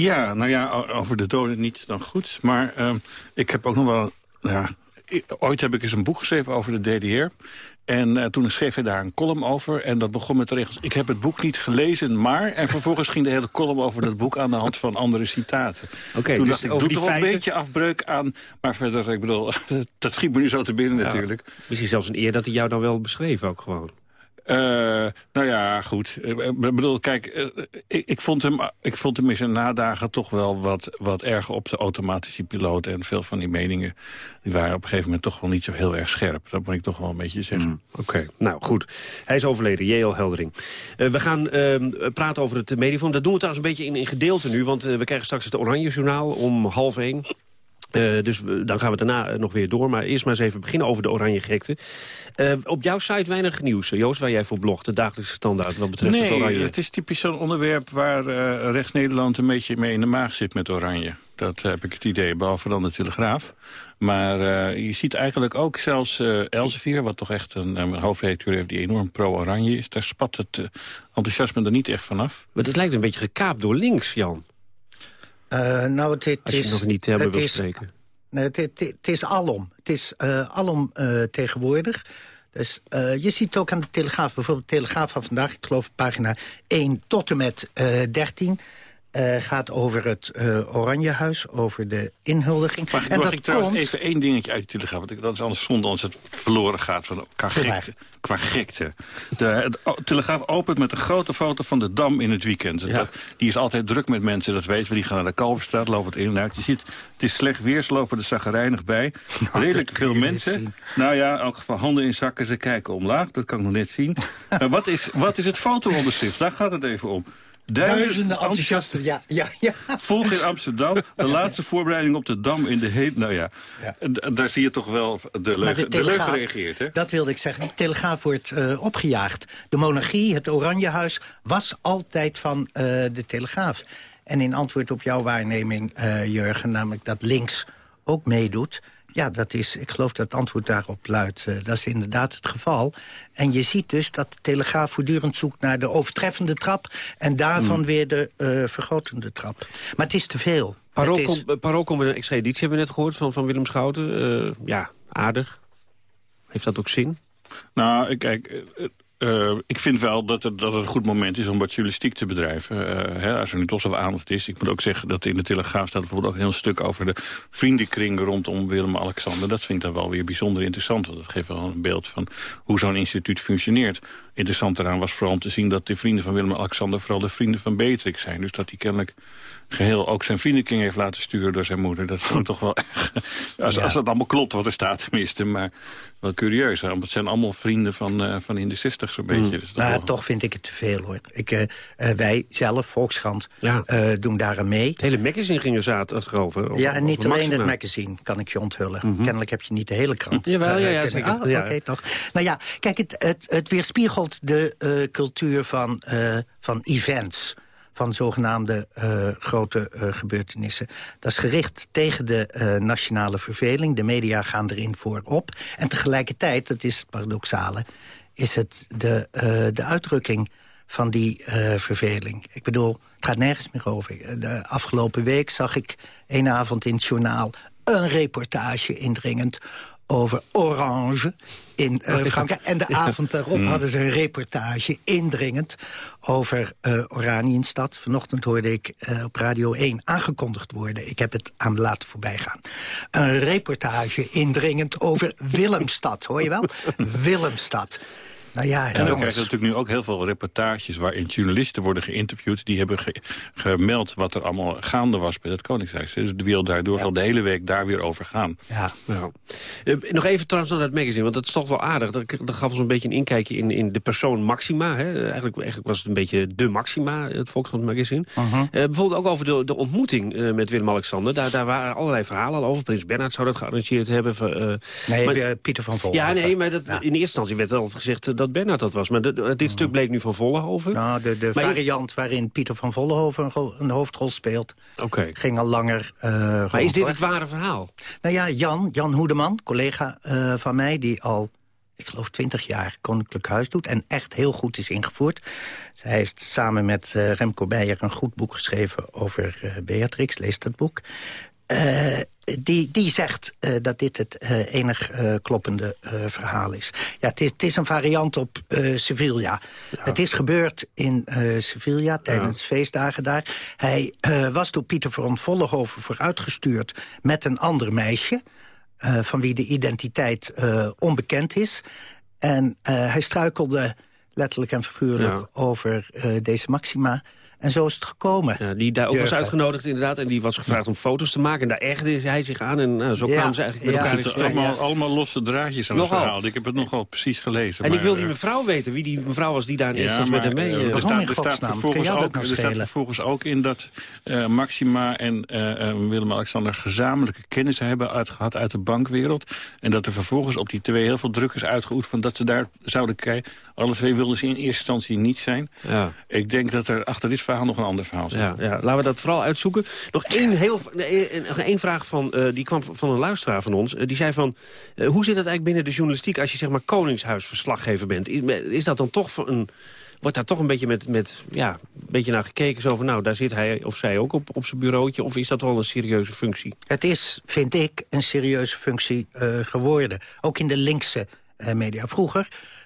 Speaker 22: Ja, nou ja, over de doden niet dan goed. Maar ehm, ik heb ook nog wel... Ja, ooit heb ik eens een boek geschreven over de DDR. En eh, toen schreef hij daar een column over. En dat begon met de regels... Ik heb het boek niet gelezen, maar... En vervolgens ging de hele column over dat boek aan de hand van andere citaten.
Speaker 2: Oké,
Speaker 22: toen
Speaker 2: dus
Speaker 22: dacht ik,
Speaker 2: over
Speaker 22: doe
Speaker 2: die
Speaker 22: een beetje afbreuk aan. Maar verder, ik bedoel, <laughs> dat schiet me nu zo te binnen
Speaker 2: Ja.
Speaker 22: natuurlijk.
Speaker 2: Misschien zelfs een eer dat hij jou dan wel beschreef ook gewoon.
Speaker 22: Eh, nou ja, goed. Eh, Ik bedoel, kijk, eh, ik, ik, vond hem, ik vond hem in zijn nadagen toch wel wat, wat erg op de automatische piloot. En veel van die meningen die waren op een gegeven moment toch wel niet zo heel erg scherp. Dat moet ik toch wel een beetje zeggen.
Speaker 2: Oké, nou goed. Hij is overleden, J.L. Heldering. Eh, we gaan praten over het mediaforum. Dat doen we trouwens een beetje in, in gedeelte nu. Want eh, we krijgen straks het Oranje Journaal om half één. Eh, dus we- dan gaan we daarna eh, nog weer door. Maar eerst maar eens even beginnen over de oranje gekte. Eh, op jouw site weinig nieuws. Joost, waar jij voor blogt. De dagelijkse standaard wat betreft het
Speaker 22: Nee,
Speaker 2: oranje.
Speaker 22: het is typisch zo'n onderwerp waar eh rechts Nederland een beetje mee in de maag zit met oranje. Dat heb ik het idee, behalve dan de Telegraaf. Maar je ziet eigenlijk ook zelfs Elsevier, wat toch echt een, een hoofdredacteur heeft die enorm pro-oranje is. Daar spat het enthousiasme er niet echt vanaf.
Speaker 2: Maar het lijkt een beetje gekaapt door links, Jan.
Speaker 21: Eh, nou, het, het
Speaker 2: Als je
Speaker 21: is,
Speaker 2: nog niet hebben
Speaker 21: het
Speaker 2: wil spreken.
Speaker 21: Nee, het, het, het is alom. Het is eh, alom eh, tegenwoordig. Dus eh, je ziet ook aan de Telegraaf. Bijvoorbeeld de Telegraaf van vandaag, ik geloof pagina 1 tot en met eh 13... eh, gaat over het eh Oranjehuis, over de inhuldiging.
Speaker 22: Mag,
Speaker 21: en dat
Speaker 22: ik trouwens
Speaker 21: komt...
Speaker 22: even één dingetje uit de Telegraaf? Want dat is anders zonde als het verloren gaat van, qua, gekte, qua gekte. De, de Telegraaf opent met een grote foto van de Dam in het weekend. Dat, die is altijd druk met mensen, dat weten we. Die gaan naar de Kalverstraat, lopen het in en uit. Je ziet, het is slecht weer, ze lopen er zagrijnig bij. <laughs> Redelijk
Speaker 21: dat
Speaker 22: veel mensen. Nou ja, in elk geval handen in zakken, ze kijken omlaag. Dat kan ik nog net zien. <laughs> maar wat is, wat is het foto-onderschrift? Daar gaat het even om.
Speaker 21: Duizenden enthousiasten, ja, ja, ja.
Speaker 22: Volg in Amsterdam. De <laughs> laatste voorbereiding op de Dam in de hele... Nou ja, d- daar zie je toch wel de leuk,
Speaker 21: de Telegraaf,
Speaker 22: gereageerd, hè?
Speaker 21: Dat wilde ik zeggen. De Telegraaf wordt eh, opgejaagd. De monarchie, het Oranjehuis, was altijd van eh, de Telegraaf. En in antwoord op jouw waarneming, eh, Jurgen, namelijk dat links ook meedoet... Ja, dat is, ik geloof dat het antwoord daarop luidt. eh, dat is inderdaad het geval. En je ziet dus dat de Telegraaf voortdurend zoekt naar de overtreffende trap... en daarvan
Speaker 2: Hmm.
Speaker 21: weer de eh, vergrotende trap. Maar het is te veel.
Speaker 2: Parool
Speaker 21: is-
Speaker 2: eh, Parool komt met een extra editie, hebben we net gehoord, van, van Willem Schouten. Eh, ja, aardig. Heeft dat ook zin?
Speaker 22: Nou, kijk, eh, ik vind wel dat het, dat het een goed moment is om wat journalistiek te bedrijven. Eh, hè, als er nu toch zoveel aandacht is. Ik moet ook zeggen dat in de Telegraaf staat bijvoorbeeld ook een heel stuk over de vriendenkring rondom Willem-Alexander. Dat vind ik dan wel weer bijzonder interessant. Want dat geeft wel een beeld van hoe zo'n instituut functioneert. Interessant eraan was vooral om te zien dat de vrienden van Willem-Alexander vooral de vrienden van Beatrix zijn. Dus dat hij kennelijk geheel ook zijn vriendenkring heeft laten sturen door zijn moeder. Dat vond ik toch wel erg. Als,
Speaker 21: Ja.
Speaker 22: als dat allemaal klopt wat er staat tenminste. Maar wel curieus. Want het zijn allemaal vrienden van, eh, van in de zestig zo'n beetje. Dus dat
Speaker 21: Nou,
Speaker 22: wel-
Speaker 21: toch vind ik het te veel, hoor. Ik, eh, eh, wij zelf, Volkskrant,
Speaker 2: Ja.
Speaker 21: eh, doen daar aan mee.
Speaker 2: Het hele magazine ging er zaterdag over. over-
Speaker 21: ja, en niet alleen het magazine, kan ik je onthullen. Kennelijk heb je niet de hele krant.
Speaker 2: Jawel, ja, ja,
Speaker 21: kunnen-
Speaker 2: zeker.
Speaker 21: Ah,
Speaker 2: Ja.
Speaker 21: oké, toch. Nou ja, kijk, het, het, het weerspiegelt de eh, cultuur van, eh, van events van zogenaamde eh, grote eh, gebeurtenissen. Dat is gericht tegen de eh, nationale verveling. De media gaan erin voorop. En tegelijkertijd, dat is het paradoxale... is het de, de uitdrukking van die verveling. Ik bedoel, het gaat nergens meer over. De afgelopen week zag ik een avond in het journaal... een reportage indringend over Orange in eh, <laughs> Frankrijk. En de avond daarop
Speaker 2: Mm.
Speaker 21: hadden ze een reportage indringend over eh Oranienstad. Vanochtend hoorde ik eh, op Radio 1 aangekondigd worden. Ik heb het aan me laten voorbijgaan. Een reportage indringend over <laughs> Willemstad, hoor je wel? <laughs> Willemstad. Nou ja,
Speaker 22: En dan krijg je natuurlijk nu ook heel veel reportages... waarin journalisten worden geïnterviewd. Die hebben ge- gemeld wat er allemaal gaande was bij het Koningshuis. Dus de wereld daardoor zal de hele week daar weer over gaan.
Speaker 21: Ja.
Speaker 2: Nou. Eh, nog even trouwens naar het magazine, want dat is toch wel aardig. Dat, dat gaf ons een beetje een inkijkje in, in de persoon Maxima. Hè. Eigenlijk, eigenlijk was het een beetje de Maxima, het Volkskrant magazine. Eh, bijvoorbeeld ook over de, de ontmoeting eh, met Willem-Alexander. Daar, daar waren allerlei verhalen al over. Prins Bernhard zou dat gearrangeerd hebben. Eh,
Speaker 21: Nee,
Speaker 2: maar-
Speaker 21: Pieter van Vollenhoven.
Speaker 2: Ja, nee, maar dat, in eerste instantie werd altijd gezegd eh, dat Bernhard dat was. Maar dit stuk bleek nu van Vollenhoven.
Speaker 21: Nou, de, variant waarin Pieter van Vollenhoven een, ro- een hoofdrol speelt... Ging al langer eh
Speaker 2: Maar
Speaker 21: rond,
Speaker 2: is dit
Speaker 21: hoor.
Speaker 2: het ware verhaal?
Speaker 21: Nou ja, Jan, Jan Hoedeman, collega eh, van mij... die al, ik geloof, twintig jaar Koninklijk Huis doet... en echt heel goed is ingevoerd. Zij heeft samen met eh, Remco Beijer een goed boek geschreven over Beatrix. Lees dat boek. Eh, die, die zegt eh, dat dit het eh, enig kloppende verhaal is. Ja, het is, het is een variant op Sevilla. Het is gebeurd in Sevilla tijdens feestdagen daar. Hij was door Pieter van Vollenhoven vooruitgestuurd met een ander meisje... van wie de identiteit onbekend is. En hij struikelde letterlijk en figuurlijk
Speaker 2: Ja.
Speaker 21: over deze maxima... En zo is het gekomen.
Speaker 2: Ja, die daar ook was uitgenodigd inderdaad. En die was gevraagd om foto's te maken. En daar ergerde hij zich aan. En nou, zo
Speaker 21: Ja,
Speaker 2: kwamen ze eigenlijk met
Speaker 21: ja.
Speaker 2: elkaar in
Speaker 22: Er allemaal, allemaal losse draadjes aan het verhaal. Ik heb het nogal precies gelezen.
Speaker 2: En ik wil die
Speaker 22: eh,
Speaker 2: mevrouw weten. Wie die mevrouw was die daar in
Speaker 22: Ja,
Speaker 2: eerste instantie met hem mee...
Speaker 22: eh,
Speaker 2: eh,
Speaker 22: er, staat, er, staat vervolgens ook,
Speaker 21: nou
Speaker 22: er staat vervolgens ook in dat eh, Maxima en eh, eh, Willem-Alexander gezamenlijke kennis hebben uitgehad uit de bankwereld. En dat er vervolgens op die twee heel veel druk is uitgeoefend dat ze daar zouden kijken. Alle twee wilden ze in eerste instantie niet zijn.
Speaker 2: Ja.
Speaker 22: Ik denk dat er achter dit verhaal nog een ander verhaal
Speaker 2: Ja, laten we dat vooral uitzoeken. Nog één, heel, nee, eh, nog één vraag van, eh, die kwam van een luisteraar van ons. Eh, die zei van, eh, hoe zit het eigenlijk binnen de journalistiek... als je zeg maar koningshuisverslaggever bent? Is, is dat dan toch van een... Wordt daar toch een beetje, met, met, ja, een beetje naar gekeken? Zo van, nou, daar zit hij of zij ook op, op zijn bureautje. Of is dat wel een serieuze functie?
Speaker 21: Het is, vind ik, een serieuze functie eh, geworden. Ook in de linkse eh, media. Vroeger, eh, eh,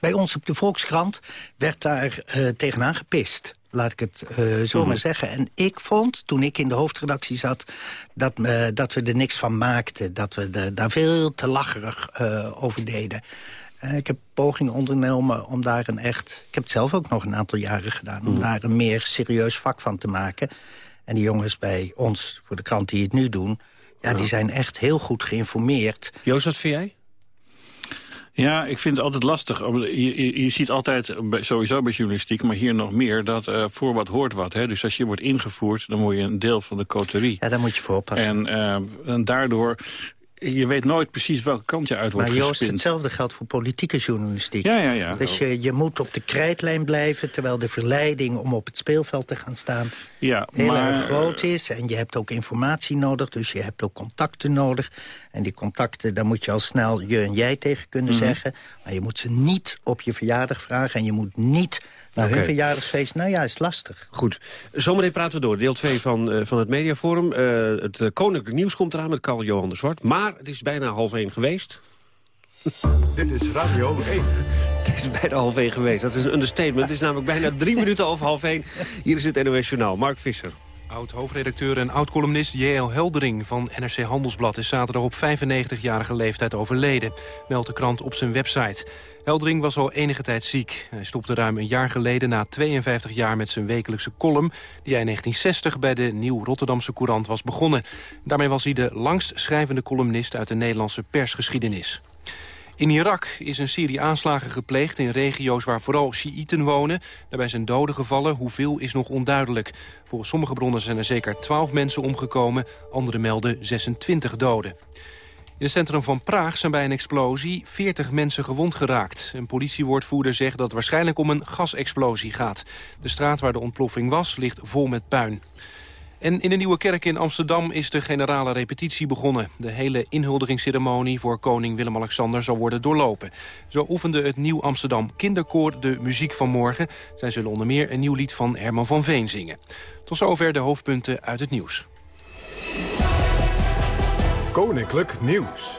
Speaker 21: bij ons op de Volkskrant, werd daar eh, tegenaan gepist. Laat ik het eh, zo
Speaker 2: Mhm.
Speaker 21: maar zeggen. En ik vond, toen ik in de hoofdredactie zat... dat, eh, dat we er niks van maakten. Dat we er, daar veel te lacherig eh, over deden. Eh, ik heb pogingen ondernomen om daar een echt... Ik heb het zelf ook nog een aantal jaren gedaan... om daar een meer serieus vak van te maken. En die jongens bij ons, voor de krant die het nu doen... Ja, die zijn echt heel goed geïnformeerd.
Speaker 2: Joost, wat vind jij?
Speaker 22: Ja, ik vind het altijd lastig. Je, je, je ziet altijd, sowieso bij journalistiek, maar hier nog meer... dat eh, voor wat hoort wat. Hè? Dus als je wordt ingevoerd, dan word je een deel van de coterie.
Speaker 21: Ja, daar moet je voor oppassen.
Speaker 22: En, eh, en daardoor, je weet nooit precies welke kant je uit wordt
Speaker 21: Maar Joost, hetzelfde geldt voor politieke journalistiek.
Speaker 22: Ja, ja, ja.
Speaker 21: Dus je, je moet op de krijtlijn blijven... terwijl de verleiding om op het speelveld te gaan staan
Speaker 22: Ja,
Speaker 21: heel
Speaker 22: maar,
Speaker 21: erg groot is. En je hebt ook informatie nodig, dus je hebt ook contacten nodig. En die contacten, daar moet je al snel je en jij tegen kunnen
Speaker 2: Mhm.
Speaker 21: zeggen. Maar je moet ze niet op je verjaardag vragen... en je moet niet
Speaker 2: Oké.
Speaker 21: hun verjaardagsfeest. Nou ja, is lastig.
Speaker 2: Goed. Zometeen praten we door. Deel 2 van, eh, van het Mediaforum. Eh, het eh, Koninklijk Nieuws komt eraan met Carl Johan de Zwart. Maar het is bijna half één geweest. <laughs>
Speaker 1: Dit is Radio 1.
Speaker 2: Het is bijna half één geweest. Dat is een understatement. Het is namelijk bijna drie <laughs> minuten over half één. Hier is het NOS Journaal. Mark Visser.
Speaker 3: Oud-hoofdredacteur en oud-columnist J.L. Heldering van NRC Handelsblad... is zaterdag op 95-jarige leeftijd overleden, meldt de krant op zijn website. Heldering was al enige tijd ziek. Hij stopte ruim een jaar geleden na 52 jaar met zijn wekelijkse column... die hij in 1960 bij de Nieuw Rotterdamse Courant was begonnen. Daarmee was hij de langst schrijvende columnist uit de Nederlandse persgeschiedenis. In Irak is een serie aanslagen gepleegd in regio's waar vooral Sjiïten wonen. Daarbij zijn doden gevallen, hoeveel is nog onduidelijk. Volgens sommige bronnen zijn er zeker 12 mensen omgekomen, andere melden 26 doden. In het centrum van Praag zijn bij een explosie 40 mensen gewond geraakt. Een politiewoordvoerder zegt dat het waarschijnlijk om een gasexplosie gaat. De straat waar de ontploffing was ligt vol met puin. En in de Nieuwe Kerk in Amsterdam is de generale repetitie begonnen. De hele inhuldigingsceremonie voor koning Willem-Alexander zal worden doorlopen. Zo oefende het Nieuw Amsterdam Kinderkoor de muziek van morgen. Zij zullen onder meer een nieuw lied van Herman van Veen zingen. Tot zover de hoofdpunten uit het nieuws.
Speaker 1: Koninklijk Nieuws.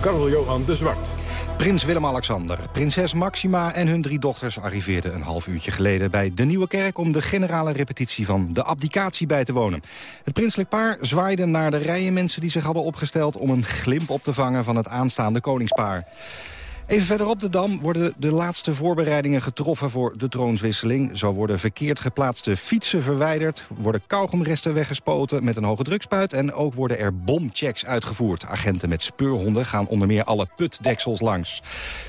Speaker 1: Karel Johan de Zwart.
Speaker 15: Prins Willem-Alexander, prinses Maxima en hun drie dochters... arriveerden een half uurtje geleden bij de Nieuwe Kerk... om de generale repetitie van de abdicatie bij te wonen. Het prinselijk paar zwaaide naar de rijen mensen die zich hadden opgesteld... om een glimp op te vangen van het aanstaande koningspaar. Even verderop de Dam worden de laatste voorbereidingen getroffen voor de troonswisseling. Zo worden verkeerd geplaatste fietsen verwijderd, worden kauwgomresten weggespoten met een hoge drukspuit en ook worden er bomchecks uitgevoerd. Agenten met speurhonden gaan onder meer alle putdeksels langs.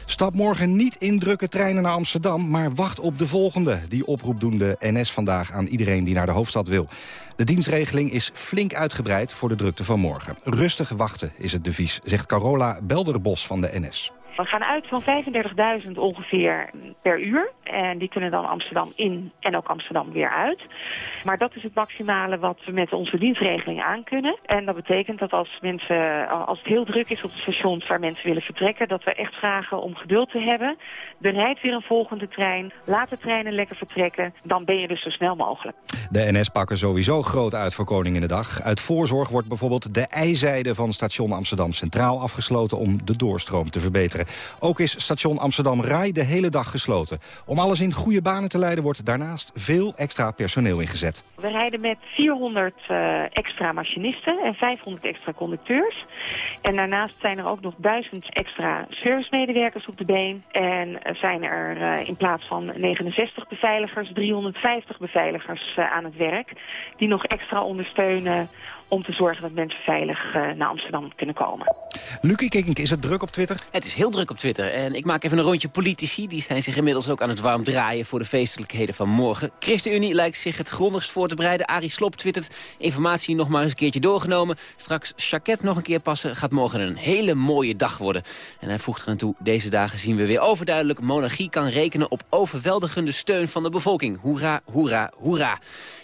Speaker 15: Stap morgen niet in drukke treinen naar Amsterdam, maar wacht op de volgende. Die oproep doen de NS vandaag aan iedereen die naar de hoofdstad wil. De dienstregeling is flink uitgebreid voor de drukte van morgen. Rustig wachten is het devies, zegt Carola Belderbos van de NS.
Speaker 23: We gaan uit van 35.000 ongeveer per uur. En die kunnen dan Amsterdam in en ook Amsterdam weer uit. Maar dat is het maximale wat we met onze dienstregeling aan kunnen. En dat betekent dat als, mensen, als het heel druk is op de stations waar mensen willen vertrekken... dat we echt vragen om geduld te hebben. Er rijdt weer een volgende trein. Laat de treinen lekker vertrekken. Dan ben je dus zo snel mogelijk.
Speaker 15: De NS pakken sowieso groot uit voor Koninginnedag. Uit voorzorg wordt bijvoorbeeld de ijzijde van station Amsterdam Centraal afgesloten... om de doorstroom te verbeteren. Ook is station Amsterdam Rai de hele dag gesloten. Alles in goede banen te leiden wordt daarnaast veel extra personeel ingezet.
Speaker 23: We rijden met 400 uh, extra machinisten en 500 extra conducteurs. En daarnaast zijn er ook nog 1000 extra servicemedewerkers op de been. En zijn er uh, in plaats van 69 beveiligers 350 beveiligers uh, aan het werk. Die nog extra ondersteunen om te zorgen dat mensen veilig uh, naar Amsterdam kunnen komen.
Speaker 15: Lucie Kikink, is het druk op Twitter?
Speaker 24: Het is heel druk op Twitter. En ik maak even een rondje politici. Die zijn zich inmiddels ook aan het warm draaien voor de feestelijkheden van morgen. ChristenUnie lijkt zich het grondigst voor te bereiden. Arie Slop twittert. Informatie nog maar eens een keertje doorgenomen. Straks jacket nog een keer passen. Gaat morgen een hele mooie dag worden. En hij voegt eraan toe. Deze dagen zien we weer overduidelijk. Monarchie kan rekenen op overweldigende steun van de bevolking. Hoera, hoera, hoera.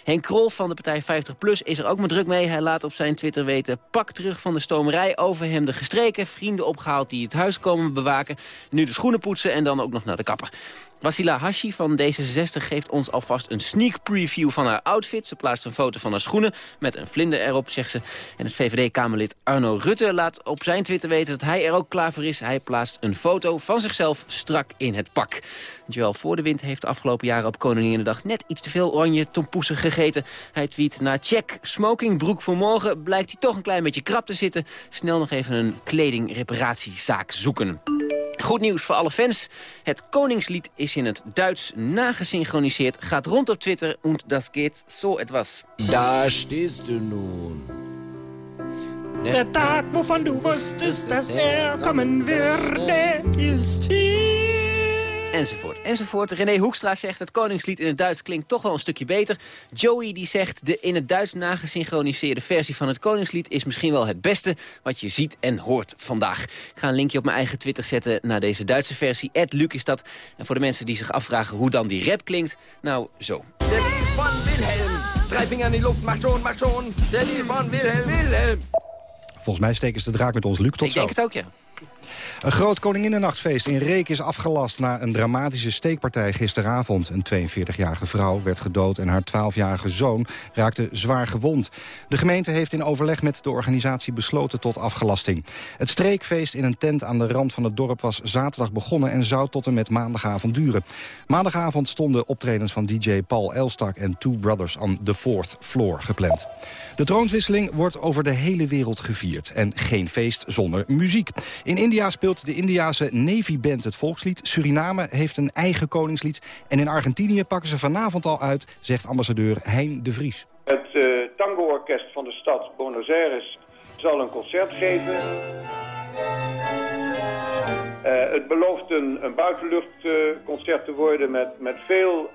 Speaker 24: Henk Krol van de partij 50PLUS is er ook maar druk mee. Hij laat op zijn Twitter weten... pak terug van de stomerij, over hem de gestreken... vrienden opgehaald die het huis komen bewaken... nu de schoenen poetsen en dan ook nog naar de kapper. Wasila Hashi van D66 geeft ons alvast een sneak preview van haar outfit. Ze plaatst een foto van haar schoenen met een vlinder erop, zegt ze. En het VVD-Kamerlid Arno Rutte laat op zijn Twitter weten dat hij er ook klaar voor is. Hij plaatst een foto van zichzelf strak in het pak. Joël Voor de Wind heeft de afgelopen jaren op Koninginnedag net iets te veel oranje tompoesen gegeten. Hij tweet na check, smokingbroek voor morgen, blijkt hij toch een klein beetje krap te zitten. Snel nog even een kledingreparatiezaak zoeken. Goed nieuws voor alle fans. Het Koningslied is in het Duits nagesynchroniseerd. Gaat rond op Twitter und das geht so etwas.
Speaker 25: Daar stehst du nun.
Speaker 26: Der Tag, wovon du wusstest, dass er kommen würde, ist hier.
Speaker 24: Enzovoort, enzovoort. René Hoekstra zegt het Koningslied in het Duits klinkt toch wel een stukje beter. Joey die zegt de in het Duits nagesynchroniseerde versie van het Koningslied is misschien wel het beste wat je ziet en hoort vandaag. Ik ga een linkje op mijn eigen Twitter zetten naar deze Duitse versie. Ed Luc is dat. En voor de mensen die zich afvragen hoe dan die rap klinkt, nou zo.
Speaker 25: De van Wilhelm. Drie vinger in die lucht, macht schon, macht schon. De van Wilhelm, Wilhelm.
Speaker 15: Volgens mij steken ze de draak met ons Luc tot
Speaker 24: Ik
Speaker 15: zo.
Speaker 24: denk het ook, ja.
Speaker 15: Een groot Koninginnennachtfeest in Reek is afgelast na een dramatische steekpartij gisteravond. Een 42-jarige vrouw werd gedood en haar 12-jarige zoon raakte zwaar gewond. De gemeente heeft in overleg met de organisatie besloten tot afgelasting. Het streekfeest in een tent aan de rand van het dorp was zaterdag begonnen en zou tot en met maandagavond duren. Maandagavond stonden optredens van DJ Paul Elstak en Two Brothers on the Fourth Floor gepland. De troonswisseling wordt over de hele wereld gevierd en geen feest zonder muziek. In India speelt de Indiase Navy Band het volkslied. Suriname heeft een eigen koningslied. En in Argentinië pakken ze vanavond al uit, zegt ambassadeur Hein de Vries.
Speaker 27: Het uh, tango-orkest van de stad Buenos Aires zal een concert geven. Uh, het belooft een, een buitenluchtconcert te worden met, met veel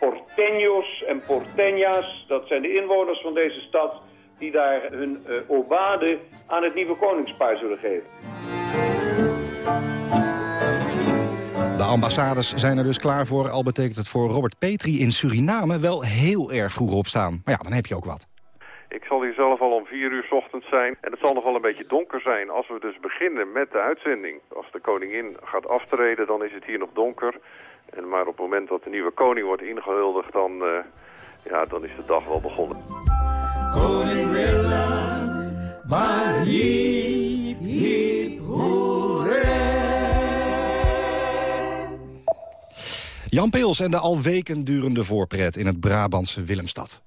Speaker 27: porteños en porteñas. Dat zijn de inwoners van deze stad die daar hun uh, obade aan het nieuwe koningspaar zullen geven.
Speaker 15: De ambassades zijn er dus klaar voor. Al betekent het voor Robert Petri in Suriname wel heel erg vroeg opstaan. Maar ja, dan heb je ook wat.
Speaker 28: Ik zal hier zelf al om vier uur 's ochtends zijn. En het zal nog wel een beetje donker zijn als we dus beginnen met de uitzending. Als de koningin gaat aftreden, dan is het hier nog donker. En maar op het moment dat de nieuwe koning wordt ingehuldigd, dan, uh, ja, dan is de dag wel begonnen.
Speaker 25: Koning Willem, maar hiep, hiep,
Speaker 15: Jan Peels en de al weken durende voorpret in het Brabantse Willemstad.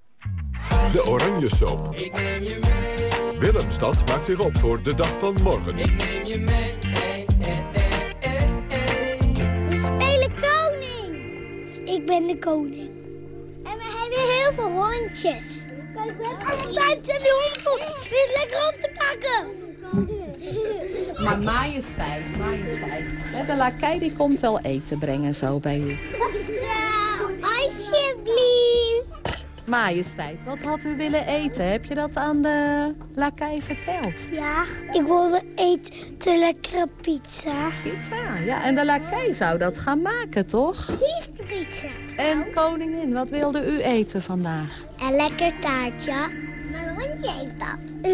Speaker 1: De Oranje Soap.
Speaker 26: Ik neem je mee.
Speaker 1: Willemstad maakt zich op voor de dag van morgen.
Speaker 26: Ik neem je mee.
Speaker 29: We spelen koning. Ik ben de koning. En we hebben heel veel hondjes. Tijd en de hond weer lekker op te pakken.
Speaker 30: Maar majesteit, majesteit. De lakij die komt wel eten brengen zo bij u.
Speaker 29: Ja, alsjeblieft.
Speaker 30: Majesteit, wat had u willen eten? Heb je dat aan de lakij verteld?
Speaker 29: Ja, ik wilde eten lekkere pizza.
Speaker 30: Pizza? Ja, en de lakij zou dat gaan maken, toch?
Speaker 29: Hier is de pizza.
Speaker 30: En koningin, wat wilde u eten vandaag?
Speaker 29: Een lekker taartje. Mijn hondje heeft dat.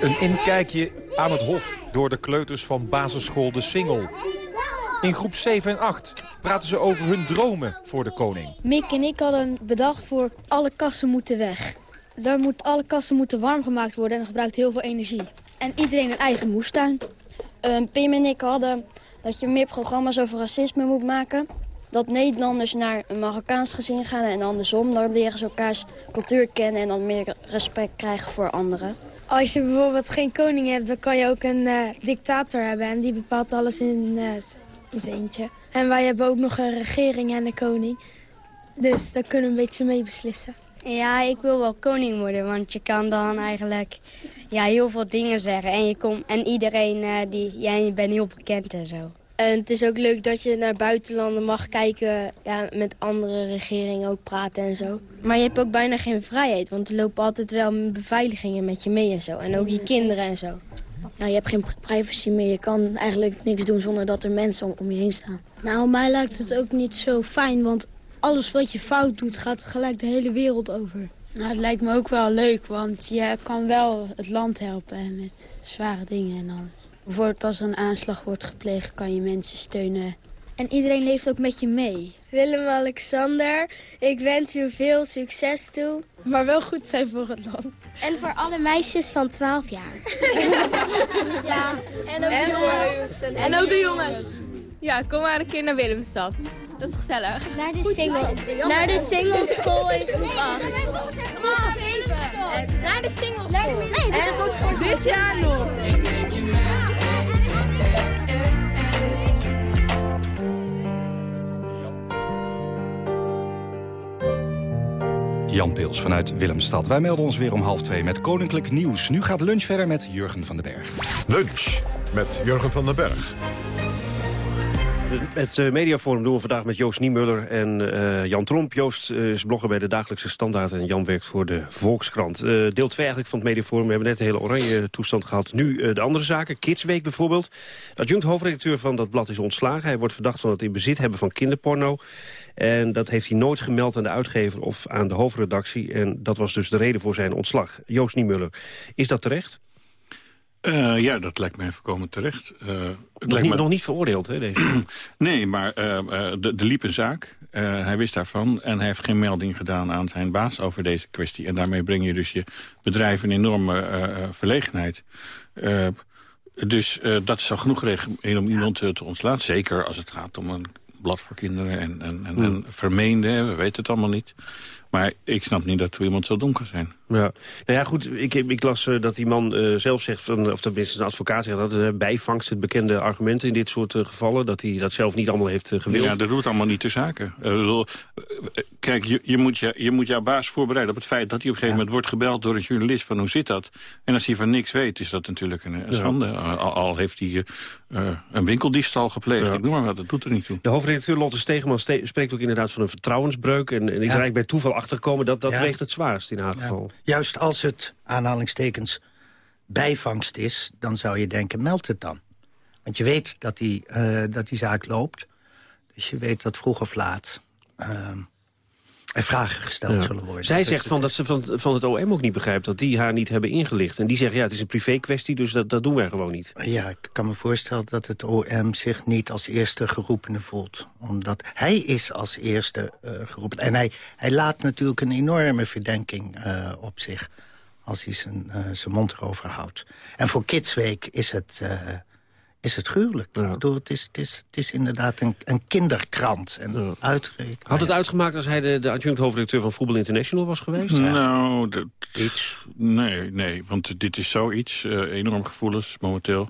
Speaker 31: Een inkijkje aan het Hof door de kleuters van basisschool De Singel. In groep 7 en 8 praten ze over hun dromen voor de koning.
Speaker 32: Mick en ik hadden bedacht voor alle kassen moeten weg. Dan moet, alle kassen moeten warm gemaakt worden en dat gebruikt heel veel energie. En iedereen een eigen moestuin. Uh, Pim en ik hadden dat je meer programma's over racisme moet maken. Dat Nederlanders naar een Marokkaans gezin gaan en andersom. Dan leren ze elkaars cultuur kennen en dan meer respect krijgen voor anderen. Als je bijvoorbeeld geen koning hebt, dan kan je ook een uh, dictator hebben. En die bepaalt alles in, uh, zijn eentje. En wij hebben ook nog een regering en een koning. Dus daar kunnen we een beetje mee beslissen.
Speaker 33: Ja, ik wil wel koning worden, want je kan dan eigenlijk ja, heel veel dingen zeggen. En, je kom, en iedereen, uh, die, ja, je bent heel bekend en zo.
Speaker 32: En het is ook leuk dat je naar buitenlanden mag kijken, ja, met andere regeringen ook praten en zo. Maar je hebt ook bijna geen vrijheid, want er lopen altijd wel beveiligingen met je mee en zo. En ook je kinderen en zo. Nou, je hebt geen privacy meer. Je kan eigenlijk niks doen zonder dat er mensen om je heen staan. Nou, mij lijkt het ook niet zo fijn, want alles wat je fout doet gaat gelijk de hele wereld over. Nou, het lijkt me ook wel leuk, want je kan wel het land helpen met zware dingen en alles. Bijvoorbeeld als er een aanslag wordt gepleegd, kan je mensen steunen. En iedereen leeft ook met je mee. Willem-Alexander, ik wens u veel succes toe. Maar wel goed zijn voor het land.
Speaker 29: En voor alle meisjes van 12 jaar.
Speaker 32: ja, en ook, en de, jongens. En ook de jongens.
Speaker 34: Ja, kom maar een keer naar Willemstad. Dat is gezellig.
Speaker 29: Naar de single, naar de singleschool in groep 8.
Speaker 34: Naar de singleschool. Nee, en dit jaar nog.
Speaker 15: Jan Pils vanuit Willemstad. Wij melden ons weer om half twee met Koninklijk Nieuws. Nu gaat lunch verder met Jurgen van den Berg.
Speaker 1: Lunch met Jurgen van den Berg.
Speaker 2: Het uh, mediaforum doen we vandaag met Joost Niemuller en uh, Jan Tromp. Joost uh, is blogger bij de Dagelijkse Standaard en Jan werkt voor de Volkskrant. deel 2 eigenlijk van het mediaforum. We hebben net de hele oranje toestand gehad. Nu de andere zaken. Kidsweek bijvoorbeeld. De adjunct hoofdredacteur van dat blad is ontslagen. Hij wordt verdacht van het in bezit hebben van kinderporno. En dat heeft hij nooit gemeld aan de uitgever of aan de hoofdredactie. En dat was dus de reden voor zijn ontslag. Joost Niemuller, is dat terecht?
Speaker 22: Uh, ja, dat lijkt mij voorkomen terecht. Uh, het
Speaker 2: nog,
Speaker 22: lijkt
Speaker 2: niet,
Speaker 22: me...
Speaker 2: nog niet veroordeeld, hè? Deze? <clears throat>
Speaker 22: nee, maar uh, er liep een zaak. hij wist daarvan en hij heeft geen melding gedaan aan zijn baas over deze kwestie. En daarmee breng je dus je bedrijf in enorme verlegenheid. dus dat is al genoeg reden om iemand te ontslaan. Zeker als het gaat om een blad voor kinderen en, en, en, en vermeende. We weten het allemaal niet. Maar ik snap niet dat iemand zo donker zijn.
Speaker 2: Ja. Nou ja, goed, ik, ik las uh, dat die man uh, zelf zegt, van, of tenminste een advocaat zegt... dat uh, bijvangst het bekende argument in dit soort gevallen. Dat hij dat zelf niet allemaal heeft gewild.
Speaker 22: Ja, dat doet allemaal niet de zaken. kijk, je, je, moet je, je moet jouw baas voorbereiden op het feit... dat hij op een gegeven moment wordt gebeld door een journalist... van hoe zit dat? En als hij van niks weet, is dat natuurlijk een, een schande. Ja. Al, al, heeft hij een winkeldiefstal gepleegd. Ja. Ik noem maar wat, dat doet er niet toe.
Speaker 2: De hoofdredacteur Lotte Stegeman spreekt ook inderdaad van een vertrouwensbreuk... en, en is ja. eigenlijk bij toeval achtergekomen. Dat, dat weegt het zwaarst in haar geval.
Speaker 21: Juist als het, aanhalingstekens, bijvangst is... dan zou je denken, meld het dan. Want je weet dat die, uh, dat die zaak loopt. Dus je weet dat vroeg of laat uh, er vragen gesteld ja. zullen worden.
Speaker 2: Zij zegt van dat ze van, van het OM ook niet begrijpt... dat die haar niet hebben ingelicht. En die zeggen, ja, het is een privé kwestie, dus dat, dat doen wij gewoon niet.
Speaker 21: Ja, ik kan me voorstellen dat het OM zich niet als eerste geroepene voelt. Omdat hij is als eerste uh, geroepen. En hij, hij laat natuurlijk een enorme verdenking uh, op zich... als hij zijn, uh, zijn mond erover houdt. En voor Kidsweek is het, is het gruwelijk. Ik bedoel, het, is, het, is, het is inderdaad een, een kinderkrant. En uitgerekend.
Speaker 2: Had het uitgemaakt als hij de, de adjunct-hoofdredacteur van Voetbal International was geweest?
Speaker 22: Nou, dat, Nee, nee, want dit is zoiets uh, enorm gevoelig momenteel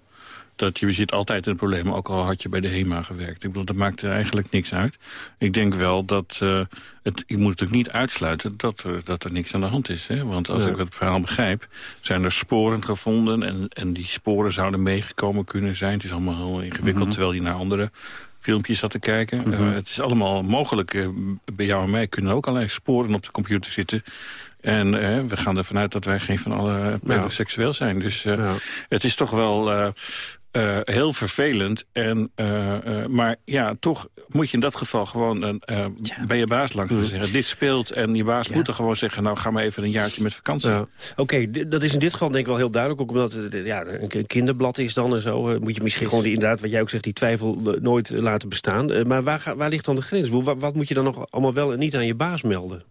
Speaker 22: dat je, zit altijd in problemen, ook al had je bij de HEMA gewerkt. Ik bedoel, dat maakt er eigenlijk niks uit. Ik denk wel dat, uh, het, ik moet natuurlijk niet uitsluiten dat er, dat er niks aan de hand is. Hè? Want als ik het verhaal begrijp, zijn er sporen gevonden... En, en die sporen zouden meegekomen kunnen zijn. Het is allemaal heel ingewikkeld, mhm. terwijl hij naar andere filmpjes zat te kijken. Mhm. uh, het is allemaal mogelijk. Uh, bij jou en mij kunnen ook allerlei sporen op de computer zitten... En we gaan ervan uit dat wij geen van alle ja. seksueel zijn. Dus uh, het is toch wel uh, uh, heel vervelend. En, uh, uh, maar ja, toch moet je in dat geval gewoon bij je baas langs mm. zeggen... dit speelt en je baas moet er gewoon zeggen... nou, ga maar even een jaartje met vakantie. Ja.
Speaker 2: Oké, dat is in dit geval denk ik wel heel duidelijk. Ook omdat het ja, een kinderblad is dan en zo. moet je misschien gewoon die, inderdaad, wat jij ook zegt... die twijfel nooit laten bestaan. maar waar, waar ligt dan de grens? Wat, wat moet je dan nog allemaal wel en niet aan je baas melden?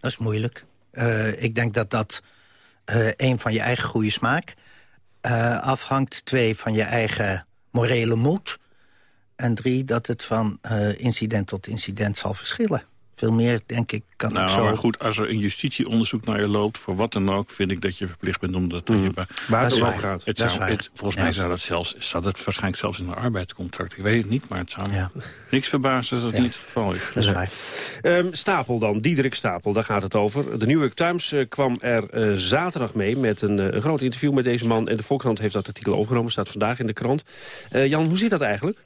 Speaker 21: Dat is moeilijk. ik denk dat dat een van je eigen goede smaak uh, afhangt. Twee, van je eigen morele moed. En drie, dat het van uh, incident tot incident zal verschillen. Veel meer, denk ik, kan
Speaker 22: nou,
Speaker 21: ik zo...
Speaker 22: maar goed, als er een justitieonderzoek naar je loopt... voor wat dan ook, vind ik dat je verplicht bent om dat... Mm. Je,
Speaker 2: waar het over gaat.
Speaker 22: Het zou, het, volgens mij zou dat zelfs, staat het waarschijnlijk zelfs in een arbeidscontract. Ik weet het niet, maar het zou ja. niks verbazen als dat niet het geval is.
Speaker 21: Dat is waar.
Speaker 2: Um, Stapel dan, Diederik Stapel, daar gaat het over. De New York Times uh, kwam er uh, zaterdag mee met een, uh, een, groot interview met deze man. En de Volkskrant heeft dat artikel overgenomen, staat vandaag in de krant. Jan, hoe zit dat eigenlijk?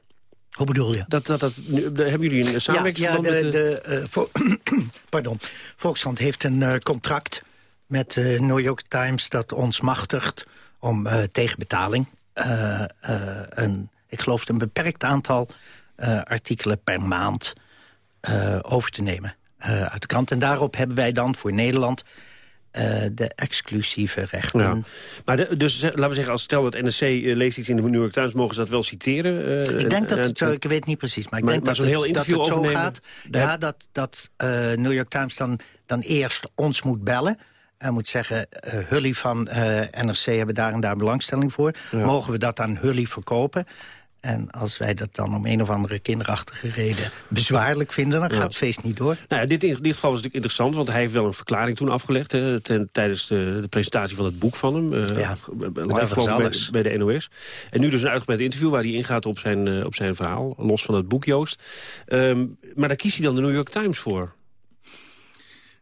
Speaker 21: Hoe bedoel je?
Speaker 2: Dat, dat, dat, hebben jullie een samenwerking
Speaker 21: ja, ja, de, de, uh, <clears throat> pardon. Volkskrant heeft een uh, contract met de New York Times... dat ons machtigt om tegen betaling... een, ik geloof een beperkt aantal artikelen per maand over te nemen uit de krant. En daarop hebben wij dan voor Nederland uh, de exclusieve rechten. Ja.
Speaker 2: Maar de, dus laten we zeggen, als stel dat NSC uh, leest iets in de New York Times... mogen ze dat wel citeren?
Speaker 21: Uh, ik denk dat het zo, ik weet niet precies, maar ik denk dat, het, heel dat het zo gaat. Ja, dat, dat New York Times dan, dan eerst ons moet bellen... En moet zeggen, Hully van NRC hebben daar en daar belangstelling voor. Mogen we dat aan Hully verkopen? En als wij dat dan om een of andere kinderachtige reden bezwaarlijk vinden... dan gaat het feest niet door.
Speaker 2: Nou ja, dit, in dit geval was natuurlijk interessant, want hij heeft wel een verklaring toen afgelegd... Hè, ten, tijdens de, de, presentatie van het boek van hem. Uh, ja, live bij, bij, de NOS. En nu dus een uitgebreid interview waar hij ingaat op zijn, uh, op zijn verhaal. Los van het boek, Joost. Um, maar daar kiest hij dan de New York Times voor.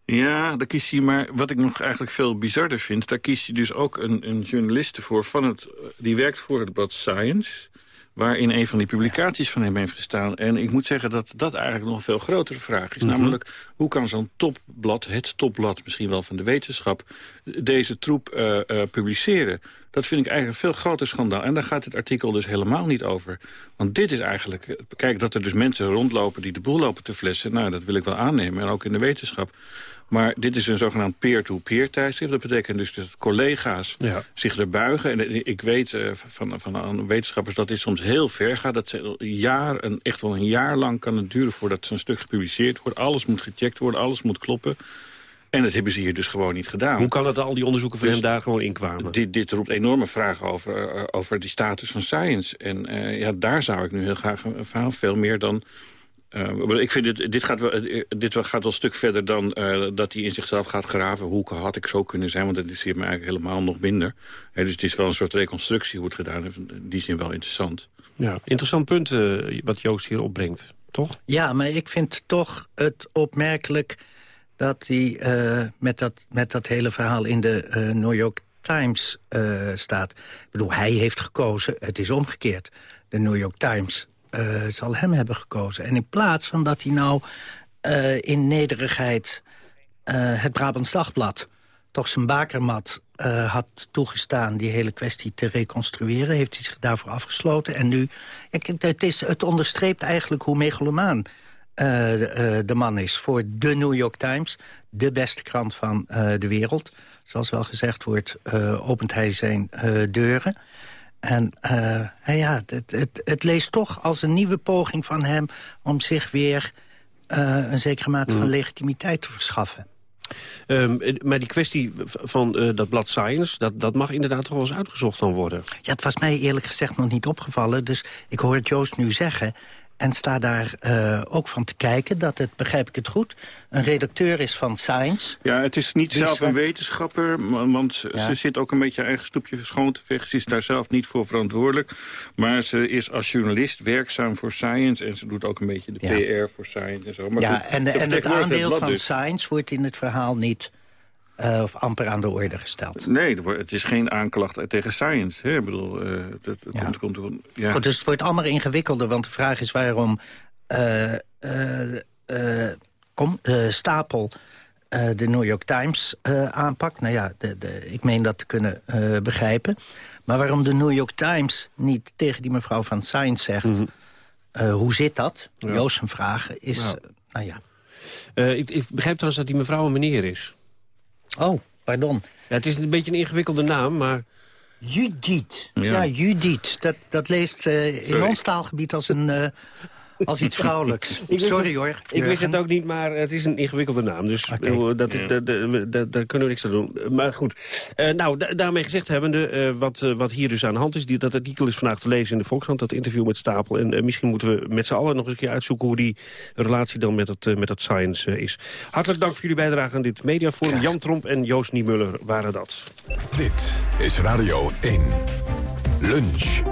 Speaker 22: Ja, daar kiest hij, maar wat ik nog eigenlijk veel bizarder vind... daar kiest hij dus ook een, een journaliste voor, van het, die werkt voor het blad Science waarin een van die publicaties van hem heeft gestaan. En ik moet zeggen dat dat eigenlijk nog een veel grotere vraag is. Mhm. Namelijk, hoe kan zo'n topblad, het topblad misschien wel van de wetenschap... deze troep uh, uh, publiceren? Dat vind ik eigenlijk een veel groter schandaal. En daar gaat het artikel dus helemaal niet over. Want dit is eigenlijk... Eh, kijk, dat er dus mensen rondlopen die de boel lopen te flessen... nou, dat wil ik wel aannemen, en ook in de wetenschap. Maar dit is een zogenaamd peer-to-peer tijdschrift. Dat betekent dus dat collega's zich er buigen. En ik weet van, van wetenschappers dat dit soms heel ver gaat. Dat ze een jaar, een, echt wel een jaar lang kan het duren voordat zo'n stuk gepubliceerd wordt. Alles moet gecheckt worden, alles moet kloppen. En dat hebben ze hier dus gewoon niet gedaan.
Speaker 2: Hoe kan het al die onderzoeken van dus hem daar gewoon inkwamen?
Speaker 22: Dit, dit roept enorme vragen over, uh, over die status van science. En uh, ja, daar zou ik nu heel graag van veel meer dan uh, ik vind dit, dit, gaat wel, eh, dit gaat wel een stuk verder dan uh, dat hij in zichzelf gaat graven. Hoe had ik zo kunnen zijn? Want dat is me eigenlijk helemaal nog minder. dus het is wel een soort reconstructie hoe het gedaan is. In die zin wel interessant.
Speaker 2: Ja, interessant punt uh, wat Joost hier opbrengt, toch?
Speaker 21: Ja, maar ik vind toch het opmerkelijk dat hij met, dat, met dat hele verhaal in de New York Times staat. Ik bedoel, hij heeft gekozen, het is omgekeerd. De New York Times zal hem hebben gekozen. En in plaats van dat hij nou in nederigheid het Brabants Dagblad... toch zijn bakermat had toegestaan die hele kwestie te reconstrueren... heeft hij zich daarvoor afgesloten. En nu, het, is, het onderstreept eigenlijk hoe megalomaan de, de man is... voor de New York Times, de beste krant van de wereld. Zoals wel gezegd wordt, opent hij zijn deuren... En uh, ja, het, het, het, leest toch als een nieuwe poging van hem... om zich weer uh, een zekere mate van mm. legitimiteit te verschaffen.
Speaker 2: Ehm, eh, maar die kwestie van eh, dat blad Science... Dat, dat mag inderdaad toch wel eens uitgezocht dan worden.
Speaker 21: Ja, het was mij eerlijk gezegd nog niet opgevallen. Dus ik hoor het Joost nu zeggen. En sta daar eh, ook van te kijken dat het, begrijp ik het goed... een redacteur is van Science.
Speaker 22: Ja, het is niet
Speaker 21: Dus
Speaker 22: zelf een
Speaker 21: wij-
Speaker 22: wetenschapper, want ze-
Speaker 21: Ja.
Speaker 22: ze zit ook een beetje haar eigen stoepje schoon te vechten. Ze is daar zelf niet voor verantwoordelijk. Maar ze is als journalist werkzaam voor Science en ze doet ook een beetje de
Speaker 21: Ja.
Speaker 22: PR voor Science en zo. Maar
Speaker 21: ja,
Speaker 22: goed,
Speaker 21: en, en het aandeel van
Speaker 22: dus.
Speaker 21: Science wordt in het verhaal niet... eh, of amper aan de orde gesteld.
Speaker 22: Nee, wordt- het is geen aanklacht tegen Science. Hè? Ik bedoel, eh, dat, dat komt, komt, van- ja.
Speaker 21: Goed, dus het wordt allemaal ingewikkelder, want de vraag is waarom eh, eh, eh, kom, eh, Stapel eh, de New York Times eh, aanpakt. Nou ja, de, de, ik meen dat te kunnen eh, begrijpen. Maar waarom de New York Times niet tegen die mevrouw van Science zegt... eh, hoe zit dat?
Speaker 2: Ja.
Speaker 21: Joost zijn vragen is...
Speaker 2: Ja.
Speaker 21: eh, nou ja.
Speaker 2: Eh, ik, ik begrijp trouwens dat die mevrouw een meneer is.
Speaker 21: Oh, pardon.
Speaker 2: Ja, het is een beetje een ingewikkelde naam, maar...
Speaker 21: Judith.
Speaker 2: Ja.
Speaker 21: Ja, Judith. Dat, dat leest eh, in
Speaker 2: Sorry.
Speaker 21: ons taalgebied als, een, eh, als iets vrouwelijks. <laughs> Sorry
Speaker 2: het-
Speaker 21: hoor.
Speaker 2: Ik wist het ook niet, maar het is een ingewikkelde naam. Dus dat,
Speaker 21: Ja.
Speaker 2: dat, dat- dat- daar kunnen we niks aan doen. Maar goed, Eh, nou, da- daarmee gezegd hebbende, eh, wat, eh, wat hier dus aan de hand is... Die, dat artikel is vandaag te lezen in de Volkskrant, dat interview met Stapel. En misschien moeten we met z'n allen nog eens een keer uitzoeken... hoe die relatie dan met dat, met dat science is. Hartelijk dank voor jullie bijdrage aan dit mediaforum. Jan Tromp en Joost Niemuller waren dat.
Speaker 1: Dit is Radio 1. Lunch.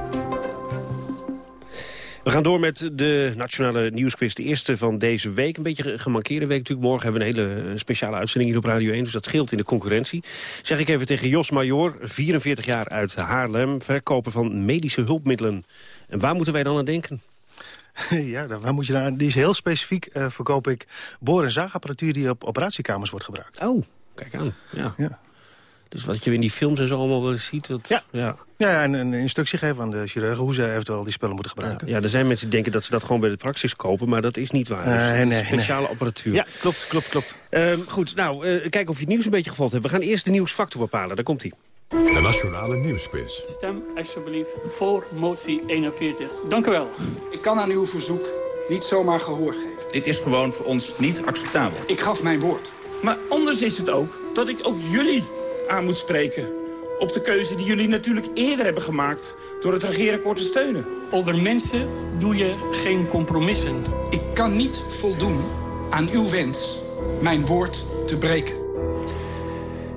Speaker 2: We gaan door met de Nationale Nieuwsquiz. De eerste van deze week. Een beetje gemankeerde week natuurlijk. Morgen hebben we een hele eh, speciale uitzending hier op Radio 1. Dus dat scheelt in de concurrentie. Zeg ik even tegen Jos Major, 44 jaar uit Haarlem. Verkoper van medische hulpmiddelen. En waar moeten wij dan aan denken? <laughs>
Speaker 35: Ja, waar moet je naar? Die is heel specifiek, eh, verkoop ik boor- en zaagapparatuur die op operatiekamers wordt gebruikt.
Speaker 2: Oh, kijk aan. Ja. Dus wat je in die films en zo allemaal wel ziet. Dat, ja. Ja.
Speaker 35: Ja, en een instructie geven aan de chirurgen hoe ze eventueel die spullen moeten gebruiken.
Speaker 2: Ja, er zijn mensen die denken dat ze dat gewoon bij de praxis kopen, maar dat is niet waar. Dus
Speaker 35: nee, nee,
Speaker 2: speciale
Speaker 35: nee.
Speaker 2: apparatuur.
Speaker 35: Ja, klopt, klopt, klopt.
Speaker 2: Ehm, goed, nou, eh kijken of je het nieuws een beetje gevolgd hebt. We gaan eerst de nieuwsfactor bepalen. Daar komt hij.
Speaker 1: De Nationale Nieuwsquiz.
Speaker 36: Stem alsjeblieft voor motie 41. Dank u wel.
Speaker 37: Ik kan aan uw verzoek niet zomaar gehoor geven.
Speaker 38: Dit is gewoon voor ons niet acceptabel.
Speaker 37: Ik gaf mijn woord.
Speaker 26: Maar anders is het ook dat ik ook jullie aan moet spreken. Op de keuze die jullie natuurlijk eerder hebben gemaakt... door het regeerakkoord te steunen.
Speaker 36: Over mensen doe je geen compromissen.
Speaker 37: Ik kan niet voldoen aan uw wens mijn woord te breken.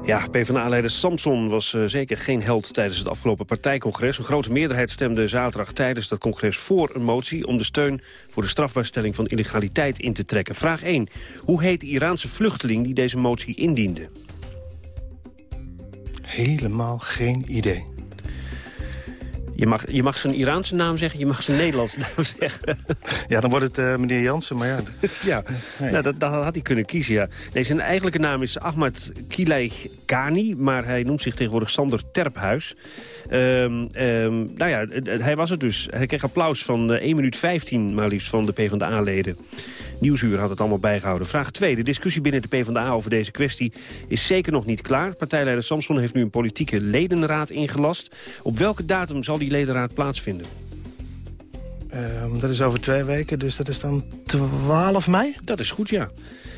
Speaker 2: Ja, PvdA-leider Samson was eh, zeker geen held tijdens het afgelopen partijcongres. Een grote meerderheid stemde zaterdag tijdens dat congres voor een motie... om de steun voor de strafbaarstelling van illegaliteit in te trekken. Vraag 1. Hoe heet de Iraanse vluchteling die deze motie indiende?
Speaker 35: Helemaal geen idee.
Speaker 2: Je mag, je mag zijn Iraanse naam zeggen, je mag zijn Nederlandse <laughs> naam zeggen.
Speaker 35: Ja, dan wordt het eh, meneer Jansen, maar ja... <laughs>
Speaker 2: Ja, nou, dat, dat had hij kunnen kiezen, ja. Nee, zijn eigenlijke naam is Ahmad Kilay Kani, maar hij noemt zich tegenwoordig Sander Terphuis. Ehm, ehm, nou ja, eh, eh, hij was het dus. Hij kreeg applaus van eh, 1 minuut 15 maar liefst van de PvdA-leden. Nieuwsuur had het allemaal bijgehouden. Vraag 2. De discussie binnen de PvdA over deze kwestie is zeker nog niet klaar. Partijleider Samson heeft nu een politieke ledenraad ingelast. Op welke datum zal die ledenraad plaatsvinden?
Speaker 35: Ehm, dat is over twee weken, dus dat is dan 12 mei?
Speaker 2: Dat is goed, ja.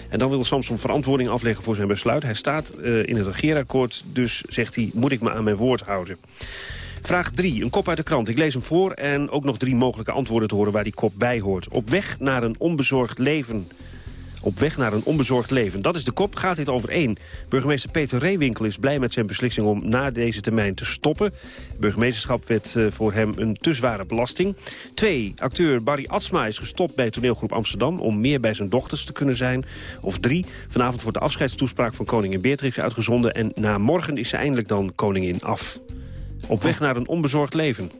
Speaker 2: En dan wil Samson verantwoording afleggen voor zijn besluit. Hij staat eh, in het regeerakkoord, dus zegt hij, moet ik me aan mijn woord houden. Vraag 3, een kop uit de krant. Ik lees hem voor en ook nog drie mogelijke antwoorden te horen waar die kop bij hoort. Op weg naar een onbezorgd leven. Op weg naar een onbezorgd leven. Dat is de kop. Gaat dit over één? Burgemeester Peter Reewinkel is blij met zijn beslissing om na deze termijn te stoppen. Burgemeesterschap werd eh, voor hem een te zware belasting. Twee, acteur Barry Atsma is gestopt bij toneelgroep Amsterdam... om meer bij zijn dochters te kunnen zijn. Of drie, vanavond wordt de afscheidstoespraak van koningin Beatrix uitgezonden... en na morgen is ze eindelijk dan koningin af. Op weg naar een onbezorgd leven.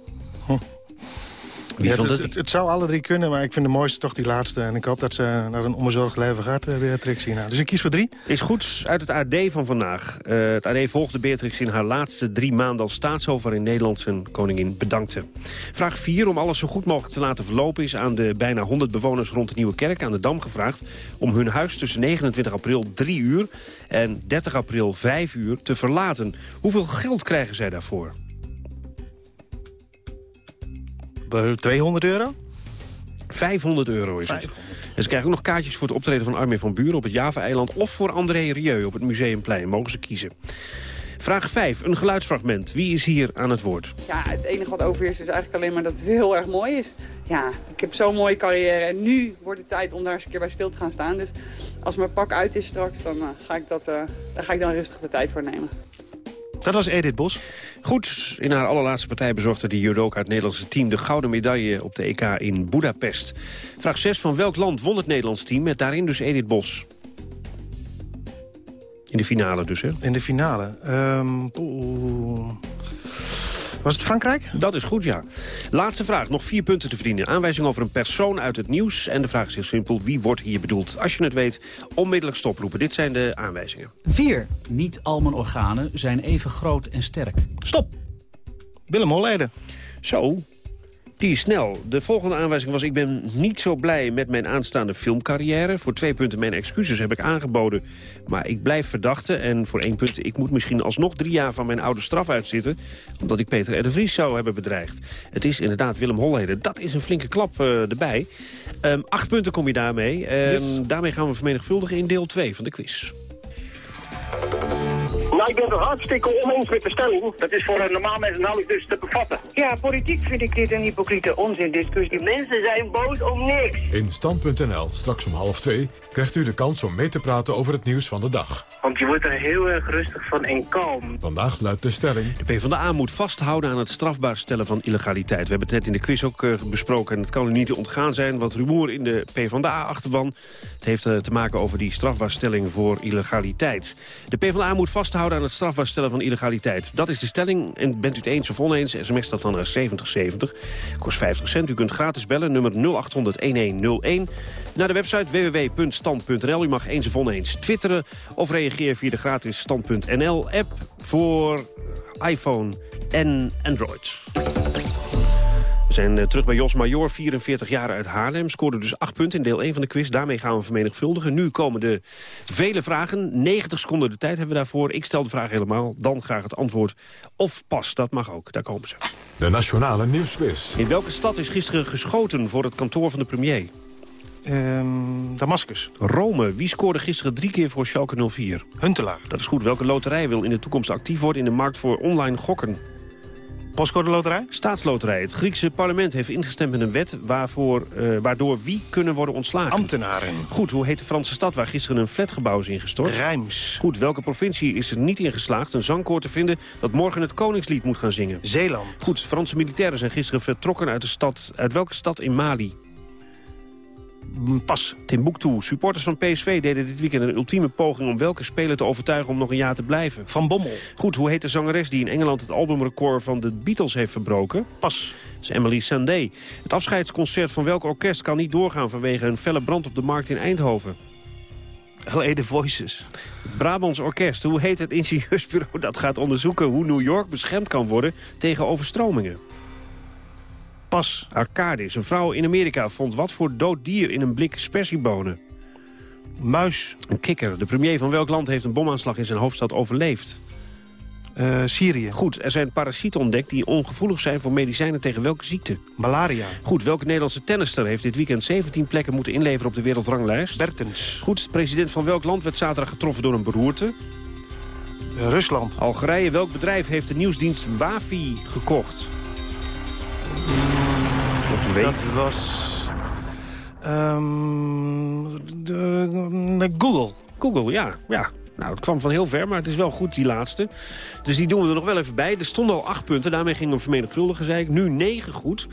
Speaker 2: Wie
Speaker 35: Ja,
Speaker 2: vond
Speaker 35: het,
Speaker 2: het-
Speaker 35: het, het zou alle drie kunnen, maar ik vind de mooiste toch die laatste. En ik hoop dat ze naar een onbezorgd leven gaat, eh, Beatrix. Dus ik kies voor drie.
Speaker 2: Is goed uit het AD van vandaag. Eh, het AD volgde Beatrix in haar laatste drie maanden als staatshoofd... waarin Nederland zijn koningin bedankte. Vraag 4, om alles zo goed mogelijk te laten verlopen... is aan de bijna 100 bewoners rond de Nieuwe Kerk aan de Dam gevraagd... om hun huis tussen 29 april 3 uur en 30 april 5 uur te verlaten. Hoeveel geld krijgen zij daarvoor?
Speaker 35: 200 euro?
Speaker 2: 500 euro is het. En ze krijgen ook nog kaartjes voor het optreden van Armin van Buren op het Java-eiland... of voor André Rieu op het Museumplein. Mogen ze kiezen. Vraag 5, een geluidsfragment. Wie is hier aan het woord?
Speaker 39: Ja, het enige wat overheerst is eigenlijk alleen maar dat het heel erg mooi is. Ja, ik heb zo'n mooie carrière en nu wordt het tijd om daar eens een keer bij stil te gaan staan. Dus als mijn pak uit is straks, dan, uh, ga, ik dat, uh, daar ga ik dan rustig de tijd voor nemen.
Speaker 35: Dat was Edith Bos.
Speaker 2: Goed, in haar allerlaatste partij bezorgde de judoka het Nederlandse team... de gouden medaille op de EK in Budapest. Vraag 6, van welk land won het Nederlands team met daarin dus Edith Bos? In de finale dus, hè?
Speaker 35: In de finale. Um, was het Frankrijk?
Speaker 2: Dat is goed, ja. Laatste vraag, nog vier punten te verdienen. Aanwijzing over een persoon uit het nieuws. En de vraag is heel simpel, wie wordt hier bedoeld? Als je het weet, onmiddellijk stoproepen. Dit zijn de aanwijzingen.
Speaker 40: 4. Niet al mijn organen zijn even groot en sterk.
Speaker 35: Stop. Willem Holleden.
Speaker 2: Zo, die is snel. De volgende aanwijzing was... ik ben niet zo blij met mijn aanstaande filmcarrière. Voor twee punten mijn excuses heb ik aangeboden. Maar ik blijf verdachte. En voor één punt, ik moet misschien alsnog drie jaar van mijn oude straf uitzitten. Omdat ik Peter R. de Vries zou hebben bedreigd. Het is inderdaad Willem Holleden. Dat is een flinke klap uh, erbij. Um, acht punten kom je daarmee. Um, yes. Daarmee gaan we vermenigvuldigen in deel 2 van de quiz.
Speaker 41: Nou, ik ben het hartstikke oneens met de stelling. Dat is voor een normaal mens nauwelijks dus te bevatten.
Speaker 42: Ja, politiek vind ik dit een hypocriete onzindiscussie.
Speaker 41: Mensen zijn boos om niks.
Speaker 1: In Stand.nl, straks om half twee, krijgt u de kans om mee te praten over het nieuws van de dag.
Speaker 42: Want je wordt er heel erg rustig van en kalm.
Speaker 1: Vandaag luidt de stelling...
Speaker 2: De PvdA moet vasthouden aan het strafbaar stellen van illegaliteit. We hebben het net in de quiz ook uh, besproken. En het kan u niet ontgaan zijn, wat rumoer in de PvdA-achterban. Het heeft uh, te maken over die strafbaarstelling voor illegaliteit. De PvdA moet vasthouden aan het strafbaar stellen van illegaliteit. Dat is de stelling. En bent u het eens of oneens, sms dat dan naar 7070. Kost 50 cent. U kunt gratis bellen, nummer 0800-1101. Naar de website www.stand.nl. U mag eens of oneens twitteren of reageer via de gratis stand.nl-app voor iPhone en Android. We zijn uh, terug bij Jos Major, 44 jaar uit Haarlem. Scoorde dus 8 punten in deel 1 van de quiz. Daarmee gaan we vermenigvuldigen. Nu komen de vele vragen. 90 seconden de tijd hebben we daarvoor. Ik stel de vraag helemaal. Dan graag het antwoord. Of pas, dat mag ook. Daar komen ze.
Speaker 1: De Nationale Nieuwsquiz.
Speaker 2: In welke stad is gisteren geschoten voor het kantoor van de premier?
Speaker 35: Um, Damascus.
Speaker 2: Rome. Wie scoorde gisteren drie keer voor Schalke 04?
Speaker 35: Huntelaar.
Speaker 2: Dat is goed. Welke loterij wil in de toekomst actief worden in de markt voor online gokken?
Speaker 35: Postcode loterij?
Speaker 2: Staatsloterij. Het Griekse parlement heeft ingestemd met een wet... Waarvoor, uh, waardoor wie kunnen worden ontslagen?
Speaker 35: Ambtenaren.
Speaker 2: Goed, hoe heet de Franse stad waar gisteren een flatgebouw is ingestort?
Speaker 35: Rijms.
Speaker 2: Goed, welke provincie is er niet in geslaagd een zangkoor te vinden... dat morgen het Koningslied moet gaan zingen?
Speaker 35: Zeeland.
Speaker 2: Goed, Franse militairen zijn gisteren vertrokken uit de stad... uit welke stad in Mali?
Speaker 35: Pas.
Speaker 2: Timbuktu. Supporters van PSV deden dit weekend een ultieme poging... om welke speler te overtuigen om nog een jaar te blijven.
Speaker 35: Van Bommel.
Speaker 2: Goed, hoe heet de zangeres die in Engeland het albumrecord van de Beatles heeft verbroken?
Speaker 35: Pas.
Speaker 2: Dat is Emily Sandé. Het afscheidsconcert van welk orkest kan niet doorgaan... vanwege een felle brand op de markt in Eindhoven?
Speaker 35: L.A. The Voices.
Speaker 2: Het Brabants Orkest. Hoe heet het ingenieursbureau <laughs> dat gaat onderzoeken... hoe New York beschermd kan worden tegen overstromingen?
Speaker 35: Pas.
Speaker 2: Arcadis. Een vrouw in Amerika vond wat voor dood dier in een blik spersiebonen?
Speaker 35: Muis.
Speaker 2: Een kikker. De premier van welk land heeft een bomaanslag in zijn hoofdstad overleefd?
Speaker 35: Uh, Syrië.
Speaker 2: Goed, er zijn parasieten ontdekt die ongevoelig zijn voor medicijnen tegen welke ziekte?
Speaker 35: Malaria.
Speaker 2: Goed, welke Nederlandse tennister heeft dit weekend 17 plekken moeten inleveren op de wereldranglijst?
Speaker 35: Bertens.
Speaker 2: Goed, president van welk land werd zaterdag getroffen door een beroerte?
Speaker 35: Uh, Rusland.
Speaker 2: Algerije. Welk bedrijf heeft de nieuwsdienst Wafi gekocht?
Speaker 35: Dat was... Um, de, de Google.
Speaker 2: Google, ja. ja. Nou, het kwam van heel ver, maar het is wel goed, die laatste. Dus die doen we er nog wel even bij. Er stonden al acht punten, daarmee gingen we vermenigvuldigen, zei ik. Nu negen goed,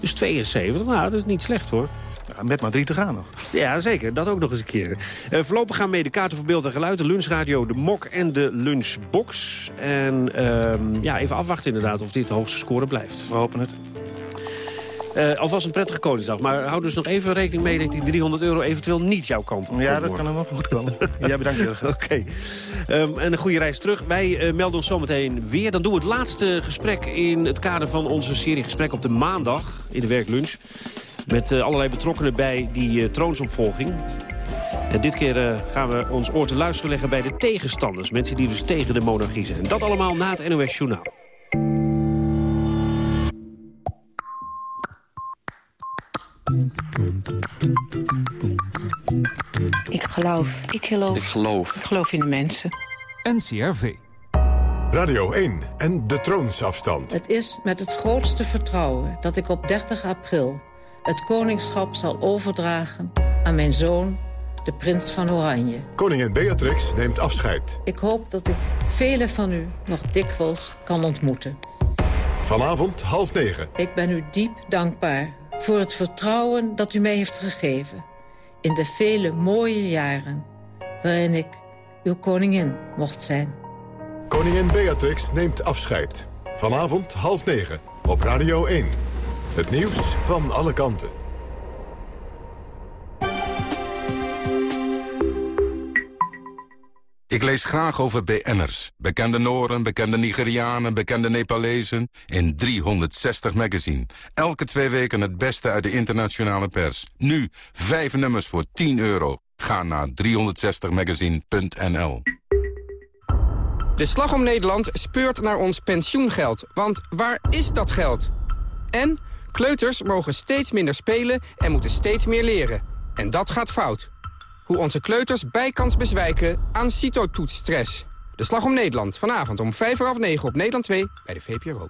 Speaker 2: dus 72. Nou, dat is niet slecht, hoor.
Speaker 35: Ja, met maar drie te gaan nog.
Speaker 2: Ja, zeker. Dat ook nog eens een keer. Uh, voorlopig gaan mee de kaarten voor beeld en geluid, de lunchradio, de mok en de lunchbox. En uh, ja, even afwachten inderdaad of dit de hoogste score blijft.
Speaker 35: We hopen het.
Speaker 2: Uh, alvast een prettige Koningsdag. Maar hou dus nog even rekening mee dat die 300 euro eventueel niet jouw kant op
Speaker 35: Ja, dat kan helemaal goed komen. <laughs> Jij bedankt.
Speaker 2: Oké. Okay. Um, en een goede reis terug. Wij uh, melden ons zometeen weer. Dan doen we het laatste gesprek in het kader van onze serie gesprek op de maandag in de werklunch. Met uh, allerlei betrokkenen bij die troonsopvolging. En dit keer gaan we ons oor te luisteren leggen bij de tegenstanders. Mensen die dus tegen de monarchie zijn. Dat allemaal na het NOS Journaal.
Speaker 43: Geloof. Ik geloof.
Speaker 44: Ik geloof.
Speaker 43: Ik geloof in de mensen.
Speaker 1: NCRV. Radio 1 en de troonsafstand.
Speaker 45: Het is met het grootste vertrouwen dat ik op 30 april... het koningschap zal overdragen aan mijn zoon, de prins van Oranje.
Speaker 1: Koningin Beatrix neemt afscheid.
Speaker 45: Ik hoop dat ik velen van u nog dikwijls kan ontmoeten.
Speaker 1: Vanavond half negen.
Speaker 45: Ik ben u diep dankbaar voor het vertrouwen dat u mij heeft gegeven... in de vele mooie jaren waarin ik uw koningin mocht zijn.
Speaker 1: Koningin Beatrix neemt afscheid. Vanavond half negen op Radio 1. Het nieuws van alle kanten.
Speaker 46: Ik lees graag over BN'ers. Bekende Noren, bekende Nigerianen, bekende Nepalezen. In 360 magazine. Elke twee weken het beste uit de internationale pers. Nu, vijf nummers voor 10 euro. Ga naar 360magazine.nl
Speaker 47: De Slag om Nederland speurt naar ons pensioengeld. Want waar is dat geld? En kleuters mogen steeds minder spelen en moeten steeds meer leren. En dat gaat fout. Hoe onze kleuters bijkans bezwijken aan citotoetsstress. De Slag om Nederland, vanavond om vijf uur half 9 op Nederland 2 bij de VPRO.